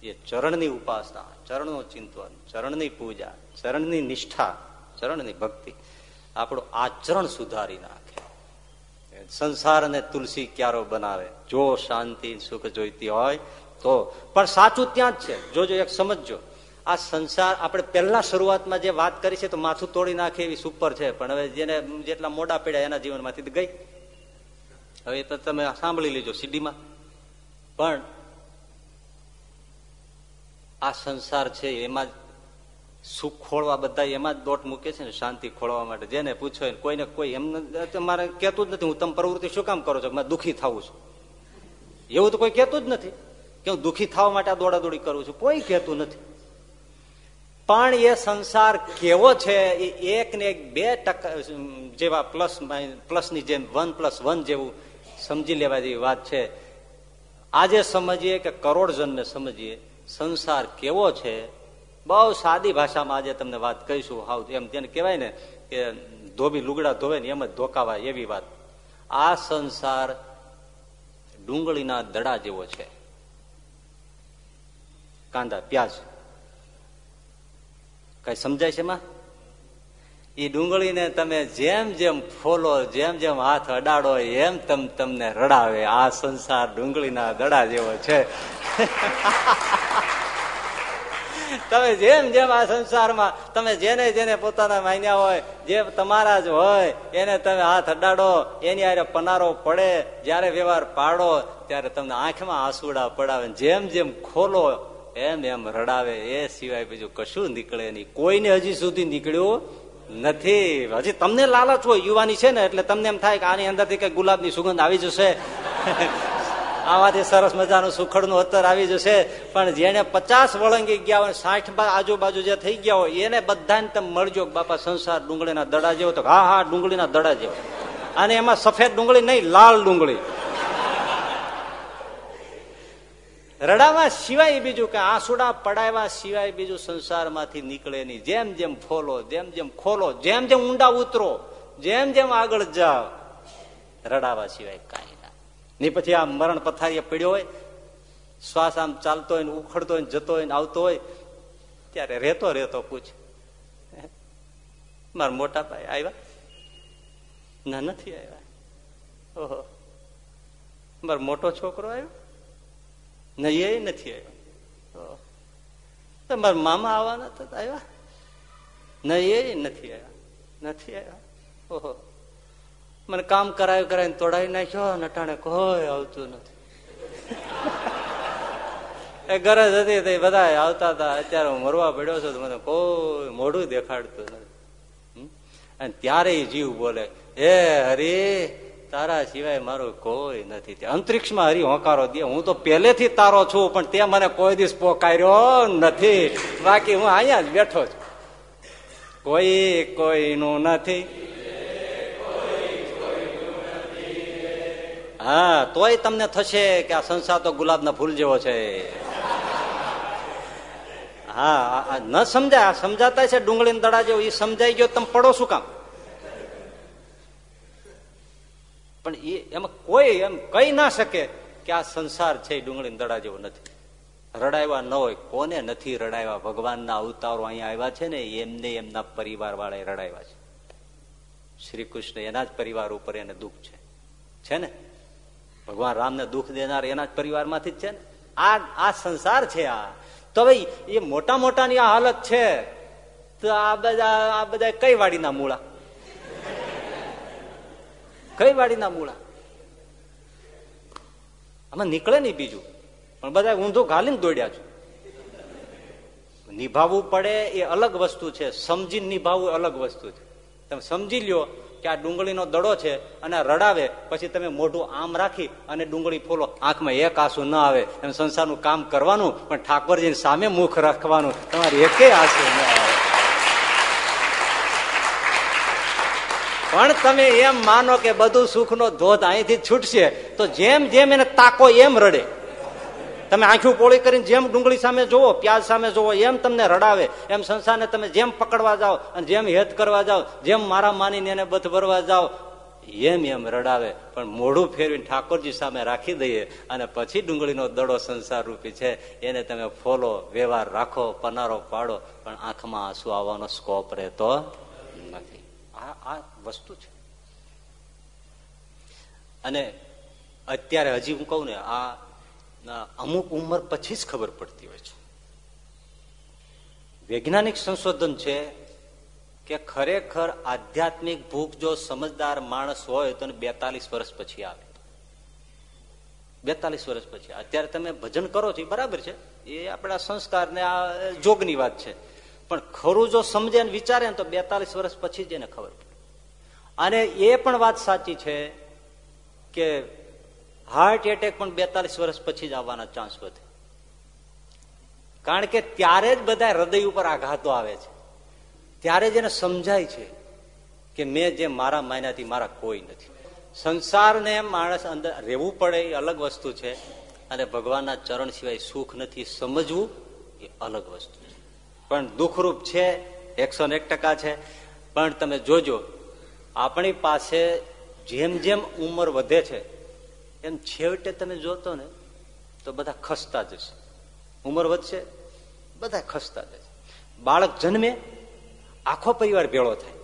એ ચરણની ઉપાસના, ચરણનું ચિંતન, ચરણની પૂજા, ચરણની નિષ્ઠા, ચરણની ભક્તિ આપણું આચરણ સુધારી નાખે. સંસારને તુલસી ક્યારો બનાવે? જો શાંતિ સુખ જોઈતી હોય તો પણ સાચું ત્યાં જ છે. જોજો એક સમજજો. આ સંસાર, આપણે પહેલા શરૂઆતમાં જે વાત કરી છે તો માથું તોડી નાખે એવી સુપર છે, પણ હવે જેને જેટલા મોડા પડ્યા એના જીવનમાંથી ગઈ. હવે તો તમે સાંભળી લેજો સીડીમાં. પણ આ સંસાર છે એમાં સુખ ખોળવા બધા એમાં જ દોટ મૂકે છે ને શાંતિ ખોળવા માટે. જેને પૂછો કોઈને કોઈ એમ મારે કહેતું જ નથી. હું તમે પ્રવૃત્તિ શું કામ કરો છો? મેં દુઃખી થવું છું. એવું તો કોઈ કહેતું જ નથી. કે હું દુઃખી થવા માટે આ દોડાદોડી કરું છું. કોઈ કહેતું નથી. પણ એ સંસાર કેવો છે, એ એક ને એક બે ટકા જેવા પ્લસ પ્લસની જેમ, વન પ્લસ વન જેવું સમજી લેવા જેવી વાત છે. આજે સમજીએ કે કરોડજનને સમજીએ, સંસાર કેવો છે? બહુ સાદી ભાષામાં આજે તમને વાત કહીશું હાવ, એમ તેને કહેવાય ને કે ધોબી લુગડા ધોવે ને એમ જ ધોકાવાય એવી વાત. આ સંસાર ડુંગળીના દડા જેવો છે. કાંદા, પ્યાજ. કઈ સમજાય છે એમાં એ ડુંગળીને તમે જેમ જેમ ફોલો, જેમ જેમ હાથ અડાડો, એમ તમ તમને રડાવે. આ સંસાર ડુંગળીના દડા જેવો છે. તમે જેમ જેમ આ સંસારમાં, તમે જેને જેને પોતાના માન્યા હોય, જે તમારા જ હોય, એને તમે હાથ અડાડો, એની આરે પનારો પડે, જયારે વ્યવહાર પાડો, ત્યારે તમને આંખમાં આંસુડા પડાવે. જેમ જેમ ખોલો એમ એમ રડાવે, એ સિવાય બીજું કશું નીકળે નહીં. કોઈને હજી સુધી નીકળ્યું નથી. હજી તમને લાલચ હોય, યુવાની છે ને, એટલે તમને એમ થાય કે આની અંદરથી કઈ ગુલાબની સુગંધ આવી જશે. આમાંથી સરસ મજાનું સુખડનું અત્તર આવી જશે. પણ જેને પચાસ વળંગી ગયા હોય, સાઠ આજુબાજુ જે થઈ ગયા હોય, એને બધાને તમે મળજો બાપા સંસાર ડુંગળીના દડા જેવો તો, હા હા, ડુંગળીના દડા જેવો. અને એમાં સફેદ ડુંગળી નહીં, લાલ ડુંગળી. રડાવા સિવાય બીજું કે આંસુડા પડાવ્યા સિવાય બીજું સંસારમાંથી નીકળે નહીં. જેમ જેમ ફોલો, જેમ જેમ ખોલો, જેમ જેમ ઊંડા ઉતરો, જેમ જેમ આગળ જાઓ, રડાવા સિવાય કાંઈ ના. ને પછી આ મરણ પથારીએ પડ્યો હોય, શ્વાસ આમ ચાલતો હોય ઉખડતો હોય જતો હોય આવતો હોય, ત્યારે રહેતો રહેતો પૂછ મારા મોટા ભાઈ આવ્યા? ના, નથી આવ્યા. ઓહો, મારો મોટો છોકરો આવ્યો? નહીં એ નથી આવ્યો. મારા મામા આવવાના હતા, આવ્યા? નહીં એ નથી આવ્યા. નથી આવ્યા? ઓહો. મને કામ કરાય કરાવીને તોડાવી નાખ્યો, નટાણે કોઈ આવતું નથી. એ ગરજ હતી તે બધા આવતા હતા. અત્યારે હું મરવા પડ્યો છું મને કોઈ મોઢું દેખાડતું નથી. અને ત્યારે જીવ બોલે, હે હરી તારા સિવાય મારું કોઈ નથી. અંતરિક્ષમાં હરી હોંકારો દે. હું તો પહેલેથી તારો છું, પણ તે મને કોઈ દિવસ પોકાર્યો નથી. બાકી હું અહીંયા જ બેઠો છું. કોઈ કોઈનું નથી. હા, તોય તમને થશે કે આ સંસાર તો ગુલાબના ફૂલ જેવો છે. હા ન સમજાય સમજાતા છે ડુંગળી દડા જેવો. એ સમજાઈ ગયો, તમે પડો શું કામ? પણ એ એમાં કોઈ એમ કહી ના શકે કે આ સંસાર છે ડુંગળી દડા જેવો નથી. રડાવ્યા ન હોય, કોને નથી રડાવ્યા ભગવાનના અવતારો અહીંયા આવ્યા છે ને, એમને એમના પરિવાર વાળા રડાવ્યા છે. શ્રી કૃષ્ણ એના જ પરિવાર ઉપર એને દુઃખ છે. છે ને? ભગવાન રામને દુઃખ દેનાર એના જ પરિવારમાંથી જ છે ને? આ આ સંસાર છે આ. તો ભાઈ એ મોટા મોટાની આ હાલત છે. તો આ બધા આ બધા કઈ વાડીના મૂળા? કઈ વાડીના મૂળા? આમાં નીકળે નહીં બીજું. પણ બધા ઊંધો ઘાલીને દોડ્યા છું. નિભાવવું પડે એ અલગ વસ્તુ છે. સમજીને નિભાવવું અલગ વસ્તુ છે. તમે સમજી લ્યો કે આ ડુંગળીનો દડો છે અને રડાવે, પછી તમે મોઢું આમ રાખી અને ડુંગળી ફોલો. આંખમાં એક આંસુ ન આવે, એમ સંસારનું કામ કરવાનું, પણ ઠાકોરજીની સામે મુખ રાખવાનું. તમારે એકે આંસુ ન આવે. પણ તમે એમ માનો કે બધું સુખનો ધોધ અહીંથી છૂટશે, તો જેમ જેમ એને તાકો એમ રડે. તમે આંખું પોળી કરીને જેમ ડુંગળી સામે જોવો પ્યાજ સામે જોવો એમ તમને રડાવે. એમ સંસારને તમે જેમ પકડવા જાઓ અને જેમ હેત કરવા જાઓ, જેમ મારા માનીને એને બથ ભરવા જાઓ, એમ એમ રડાવે. પણ મોઢું ફેરવીને ઠાકોરજી સામે રાખી દઈએ અને પછી ડુંગળીનો દડો સંસાર રૂપી છે. એને તમે ફોલો, વ્યવહાર રાખો, પનારો પાડો, પણ આંખમાં આંસુ આવવાનો સ્કોપ રહેતો આ વસ્તુ છે. અને અત્યારે હજી હું કહું ને, આ અમુક ઉંમર પછી જ ખબર પડતી હોય છે. વૈજ્ઞાનિક સંશોધન છે કે ખરેખર આધ્યાત્મિક ભૂખ જો સમજદાર માણસ હોય તો બેતાલીસ વર્ષ પછી આવે. બેતાલીસ વર્ષ પછી. અત્યારે તમે ભજન કરો છો બરાબર છે. એ આપણા સંસ્કાર ને આ જોગની વાત છે. પણ ખરું જો સમજે ને વિચારે ને તો બેતાલીસ વર્ષ પછી જ એને ખબર અને એ પણ વાત સાચી છે કે હાર્ટ એટેક પણ બેતાલીસ વર્ષ પછી જ આવવાના ચાન્સ વધે. કારણ કે ત્યારે જ બધા હૃદય ઉપર આઘાતો આવે છે. ત્યારે જ એને સમજાય છે કે મેં જે મારા માયનાથી મારા કોઈ નથી. સંસારને માણસ અંદર રહેવું પડે એ અલગ વસ્તુ છે અને ભગવાનના ચરણ સિવાય સુખ નથી. સમજવું એ અલગ વસ્તુ પણ દુઃખરૂપ છે, એકસો ને એક ટકા છે. પણ તમે જોજો, આપણી પાસે જેમ જેમ ઉંમર વધે છે, એમ છેવટે તમે જોતો ને, તો બધા ખસતા જશે. ઉંમર વધશે, બધા ખસતા જશે. બાળક જન્મે, આખો પરિવાર ભેળો થાય.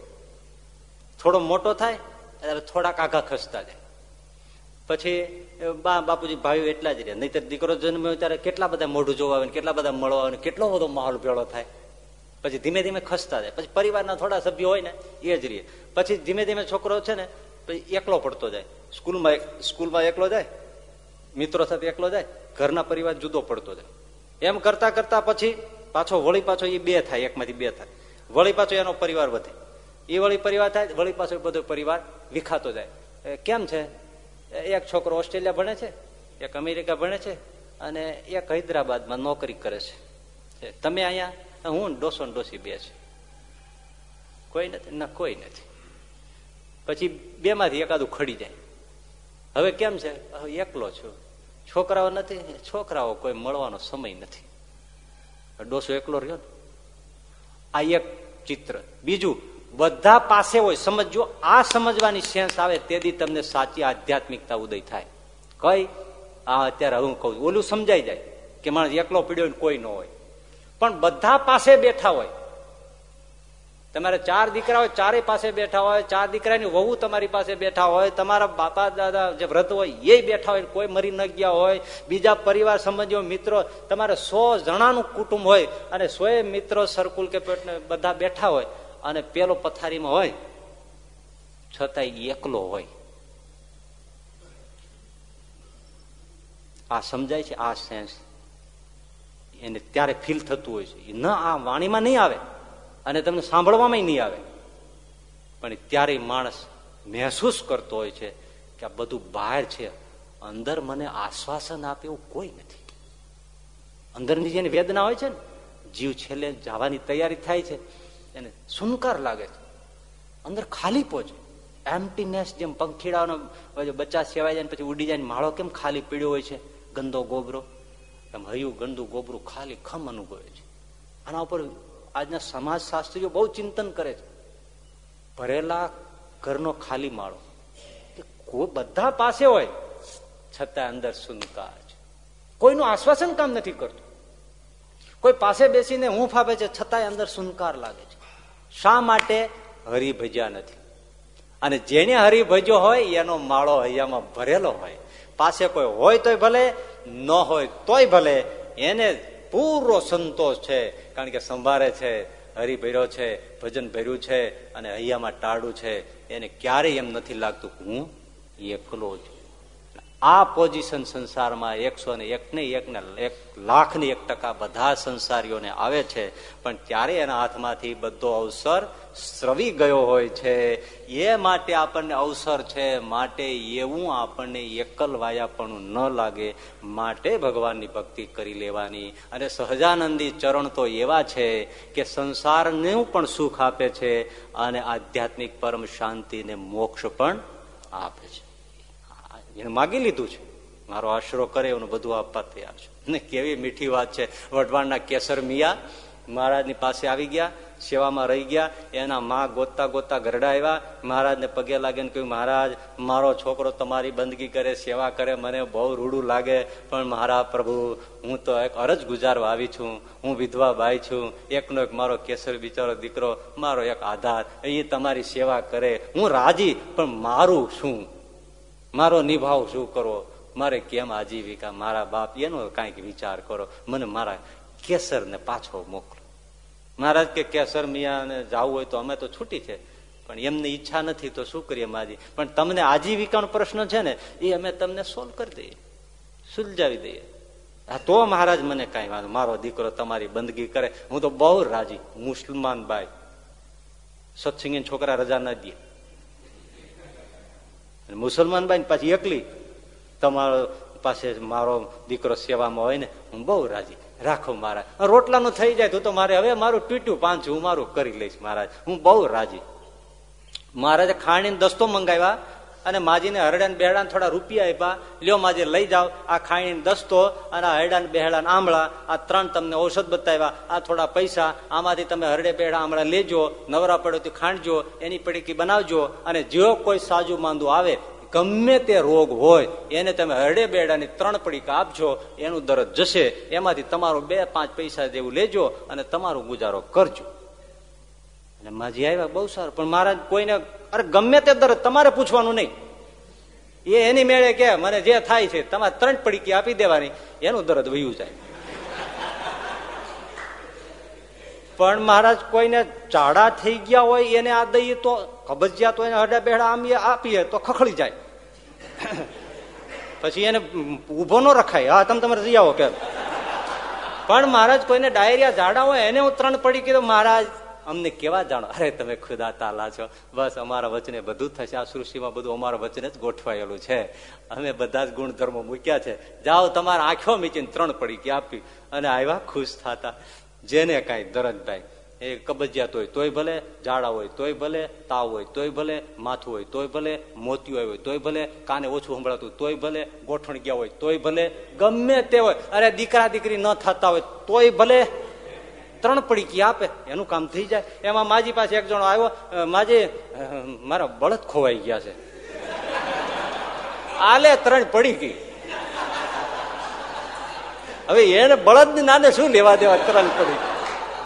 થોડો મોટો થાય, ત્યારે થોડાક આઘા ખસતા જાય. પછી બા, બાપુજી ભાઈઓ એટલા જ રહે. નહીતર દીકરો જન્મ્યો ત્યારે કેટલા બધા મોઢું જોવા આવે કેટલા બધા મળવા આવે કેટલો બધો માહોલ ભેળો થાય. પછી ધીમે ધીમે ખસતા જાય. પછી પરિવારના થોડા સભ્યો હોય ને, એ જ રીએ પછી ધીમે ધીમે છોકરો છે ને, પછી એકલો પડતો જાય. સ્કૂલમાં સ્કૂલમાં એકલો જાય, મિત્રો સાથે એકલો જાય, ઘરના પરિવાર જુદો પડતો જાય. એમ કરતા કરતા પછી પાછો વળી પાછો એ બે થાય, એકમાંથી બે થાય. વળી પાછો એનો પરિવાર વધે. એ વળી પરિવાર થાય, વળી પાછો બધો પરિવાર વિખાતો જાય. કેમ છે? એક છોકરો ઓસ્ટ્રેલિયા ભણે છે, એક અમેરિકા ભણે છે, અને એક હૈદરાબાદમાં નોકરી કરે છે. તમે અહીંયા હું ડોસો ડોસી બે છે. કોઈ નથી, ના, કોઈ નથી. પછી બે માંથી એકાદું ખડી જાય. હવે કેમ છે? એકલો છું. છોકરાઓ નથી, છોકરાઓ કોઈ મળવાનો સમય નથી. ડોસો એકલો રહ્યો ને. આ એક ચિત્ર. બીજું, બધા પાસે હોય સમજો આ સમજવાની સેન્સ આવે તેથી તમને સાચી આધ્યાત્મિકતા ઉદય થાય. કઈ? આ અત્યારે હું કઉ ઓલું સમજાઈ જાય કે માણસ એકલો પીડ્યો કોઈ ન હોય. પણ બધા પાસે બેઠા હોય. તમારે ચાર દીકરા હોય, ચારે પાસે બેઠા હોય, ચાર દીકરાની વહુ તમારી પાસે બેઠા હોય, તમારા બાપા, દાદા જે વ્રત હોય, એ બેઠા હોય, કોઈ મરી ન ગયા હોય, બીજા પરિવાર સંબંધીઓ, મિત્રો, તમારે સો જણાનું કુટુંબ હોય અને સો મિત્રો સરકુલ કે બધા બેઠા હોય અને પેલો પથારીમાં હોય, છતાંય એકલો હોય. આ સમજાય છે? આ સેન્સ એને ત્યારે ફીલ થતું હોય છે. ન આ વાણીમાં નહીં આવે અને તમને સાંભળવામાં નહીં આવે. પણ ત્યારે માણસ મહેસૂસ કરતો હોય છે કે આ બધું બહાર છે. અંદર મને આશ્વાસન આપે એવું કોઈ નથી. અંદરની જેની વેદના હોય છે ને, જીવ છેલ્લે જવાની તૈયારી થાય છે. એને સુનકાર લાગે છે. અંદર ખાલી પહોંચે એમ્પટીનેસ જેમ પંખીડાનો બચ્ચા સેવાય જાય પછી ઉડી જાય માળો કેમ ખાલી પીડ્યો હોય છે? ગંદો ગોબરો. એમ હયું, ગંદુ, ગોબરું, ખાલી ખમ અનુભવે છે. આના ઉપર આજના સમાજ શાસ્ત્રીઓ બહુ ચિંતન કરે છે. ભરેલા ઘરનો ખાલી માળો. બધા પાસે હોય છતાં અંદર સુનકાર છે. કોઈનું આશ્વાસન કામ નથી કરતું. કોઈ પાસે બેસીને હું ફાવે છે, છતાંય અંદર સુનકાર લાગે છે. શા માટે? હરિભજ્યા નથી. અને જેને હરિભજ્યો હોય, એનો માળો હૈયામાં ભરેલો હોય. પાસે કોઈ હોય તોય ભલે, ન હોય તોય ભલે, એને પૂરો સંતોષ છે. કારણ કે સંભારે છે, હરિભર્યો છે, ભજન ભર્યું છે, અને હૈયામાં ટાળું છે. એને ક્યારેય એમ નથી લાગતું હું એકલો છું. આ પોઝિશન સંસારમાં એકસો ને એક ને એક ને એક લાખ ને એક ટકા બધા સંસારીઓને આવે છે, પણ ત્યારે એના હાથમાંથી બધો અવસર સ્રવી ગયો હોય છે. એ માટે આપણને અવસર છે, માટે એવું આપણને એકલવાયાપણું ન લાગે, માટે ભગવાનની ભક્તિ કરી લેવાની. અને સહજાનંદી ચરણ તો એવા છે કે સંસારને પણ સુખ આપે છે અને આધ્યાત્મિક પરમ શાંતિ ને મોક્ષ પણ આપે છે. એને માગી લીધું છે. મારો આશરો કરે એવું બધું આપવા તૈયાર છે. ને કેવી મીઠી વાત છે. વઢવાણના કેસર મિયા મહારાજની પાસે આવી ગયા, સેવામાં રહી ગયા, એના માં ગોતતા ગોતતા ગરડા આવ્યા. મહારાજને પગે લાગે ને કહ્યું, મહારાજ, મારો છોકરો તમારી બંદગી કરે, સેવા કરે, મને બહુ રૂડું લાગે, પણ મારા પ્રભુ, હું તો એક અરજ ગુજારવા આવી છું. હું વિધવા ભાઈ છું. એકનો એક મારો કેસર બિચારો દીકરો, મારો એક આધાર. એ તમારી સેવા કરે. હું રાજી, પણ મારું શું? મારો નિભાવ શું કરવો? મારે કેમ આજીવિકા? મારા બાપ, એનો કાંઈક વિચાર કરો. મને મારા કેસર ને પાછો મોકલો. મહારાજ કે કેસર મિયાને જવું હોય તો અમે તો છૂટી છે. પણ એમની ઈચ્છા નથી તો શું કરીએ માજી? પણ તમને આજીવિકાનો પ્રશ્ન છે ને, એ અમે તમને સોલ્વ કરી દઈએ. સુલઝાવી દઈએ. હા, તો મહારાજ મને કાંઈ વાંધો. મારો દીકરો તમારી બંદગી કરે. હું તો બહુ રાજી. મુસલમાન બાઈ. સત્સંગી છોકરા રજા ન દે. મુસલમાન બાઈ પાછી એકલી. તમારો પાસે મારો દીકરો સેવામાં હોય ને, હું બહુ રાજી. રાખો મહારાજ રોટલાનું થઈ જાય તો તો મારે હવે મારું તૂટ્યું પાંચ, હું મારું કરી લઈશ, મહારાજ. હું બહુ રાજી. મહારાજે ખાણીને દસ્તો મંગાવ્યા. અને માજીને હરડા બેહડા થોડા રૂપિયા આપ્યા લ્યો માજી, લઈ જાઓ. આ ખાણી દસ્તો અને આ હરડાન બેહડા આમળા આ ત્રણ તમને ઔષધ બતાવ્યા. આ થોડા પૈસા. આમાંથી તમે હરડે બેહડા આમળા લેજો, નવરા પડો તો ખાંડજો, એની પડીકી બનાવજો અને જો કોઈ સાજુ માંદું આવે, ગમે તે રોગ હોય, એને તમે હરડે બેડાની ત્રણ પડીકા આપજો, એનું દરજ જશે. એમાંથી તમારું બે પાંચ પૈસા જેવું લેજો અને તમારું ગુજારો કરજો. અને માજી આવ્યા બહુ સારું. પણ મારા કોઈને, અરે ગમે તે દરદ તમારે પૂછવાનું નહીં. એ એની મેળે કે, મને જે થાય છે, તમારે ત્રણ પડીકી આપી દેવાની. એનું દરદ વયું જાય. પણ મહારાજ, કોઈને ચાડા થઈ ગયા હોય એને આ દઈએ તો કબજિયાત હોય હડા બેડા આમ આપીએ તો ખખડી જાય. પછી એને ઊભો ન રખાય. હા, તમે તમારે જઈ આવો, કે. પણ મહારાજ, કોઈને ડાયરિયા ઝાડા હોય, એને હું ત્રણ પડી કીધું મહારાજ અમને કેવા જાણો? અરે, તમે ખુદા તાલા છો. બસ, અમારા વચને બધું થશે. આ સૃષ્ટિમાં બધું અમારા વચને જ ગોઠવાયેલું છે. અમે બધા જ ગુણધર્મો મૂક્યા છે. જાઓ, તમારા આંખો મીચીને ત્રણ પડી આપી અને આવ્યા ખુશ થતા. જેને કાંઈ દરજભાઈ એ કબજિયાત હોય, તોય ભલે ઝાડા હોય, તોય ભલે તાવ હોય, તોય ભલે માથું હોય, તોય ભલે મોતિયું હોય, તોય ભલે કાને ઓછું સંભળાતું, તોય ભલે ગોઠણ ગયા હોય, તોય ભલે ગમે તે હોય. અરે, દીકરા દીકરી ન થતા હોય, તોય ભલે ત્રણ પડીકી આપે, એનું કામ થઈ જાય. એમાં માજી પાસે એક જણો આવ્યો માજી મારા બળદ ખોવાઈ ગયા છે. આલે ત્રણ પડીકી. હવે એને બળદ નાને શું લેવા દેવા ત્રણ પડી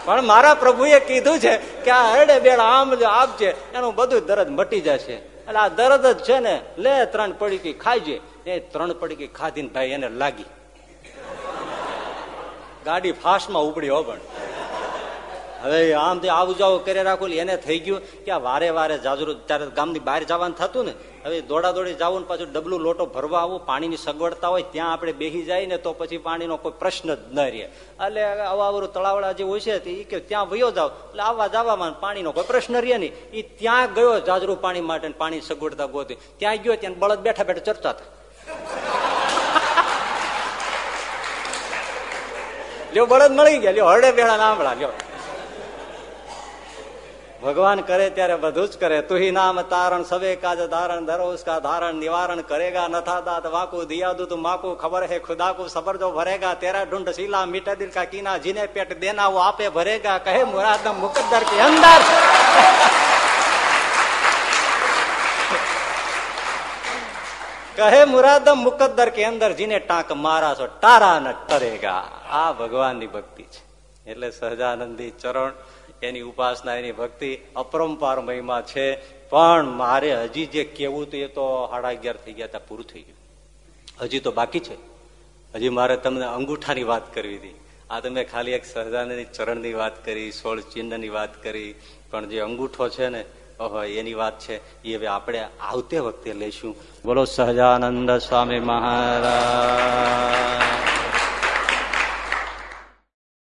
પણ મારા પ્રભુએ કીધું છે કે આ હરડે બેડા આમ આપજે એનું બધું દરદ મટી જશે. એટલે આ દરદ જ છે ને, લે ત્રણ પડીકી ખાઈજે. એ ત્રણ પડીકી ખાધીને ભાઈ એને લાગી. ગાડી ફાસ્ટમાં ઉપડી હો પણ. હવે આમ આવું જાવ કરી રાખું એને થઈ ગયું કે આ વારે વારે જાજરૂ ત્યારે ગામની બહાર જવાનું થતું ને, હવે દોડા દોડી જવું પાછું ડબલું લોટો ભરવા આવું, પાણીની સગવડતા હોય ત્યાં આપણે બેસી જાય ને તો પછી પાણીનો કોઈ પ્રશ્ન જ ન રહે. એટલે આવા તળાવડા જે હોય છે એ કે ત્યાં વયો જાવ એટલે આવવા જવામાં પાણીનો કોઈ પ્રશ્ન રહે નહીં. એ ત્યાં ગયો જાજરૂ પાણી માટે પાણી સગવડતા ગોતી. ત્યાં ગયો ત્યાં બળદ બેઠા બેઠા ચર્ચા થાય લ્યો બળદ મળી ગયા, લ્યો હરડે બેડા નામડા લ્યો. ભગવાન કરે ત્યારે બધું જ કરે. તુહી નામ તારણ, સવે કાજ ધારણ ધરોસ કા ધારણ, નિવારણ કરેગા, નથા દાત વાકુ, દિયા તું માકુ, ખબર હે ખુદા સબરજો ભરેગા, તેરા ઢુંઢ શીલા મીટા દિલ કા કીના, જીને પેટ દેના આપે ભરેગા, કહે મુરાદમ મુકદ્દર કે અંદર કહે મુરાદમ મુકદ્દર કે અંદર જીને ટાંક મારા છો તારા ન ટરેગા. આ ભગવાનની ભક્તિ છે. એટલે સહજાનંદી ચરણ એની ઉપાસના, એની ભક્તિ અપરંપાર મહિમા છે. પણ મારે હજી જે કેવું હતું એ તો સાડા અગિયાર થઈ ગયા હતા, પૂરું થઈ ગયું. હજી તો બાકી છે. હજી મારે તમને અંગૂઠાની વાત કરવી હતી. આ તમે ખાલી એક સહજાનંદની ચરણની વાત કરી, સોળ ચિહ્નની વાત કરી, પણ જે અંગૂઠો છે ને, ઓહો, એની વાત છે, એ હવે આપણે આવતે વખતે લઈશું બોલો, સહજાનંદ સ્વામી મહારાજ.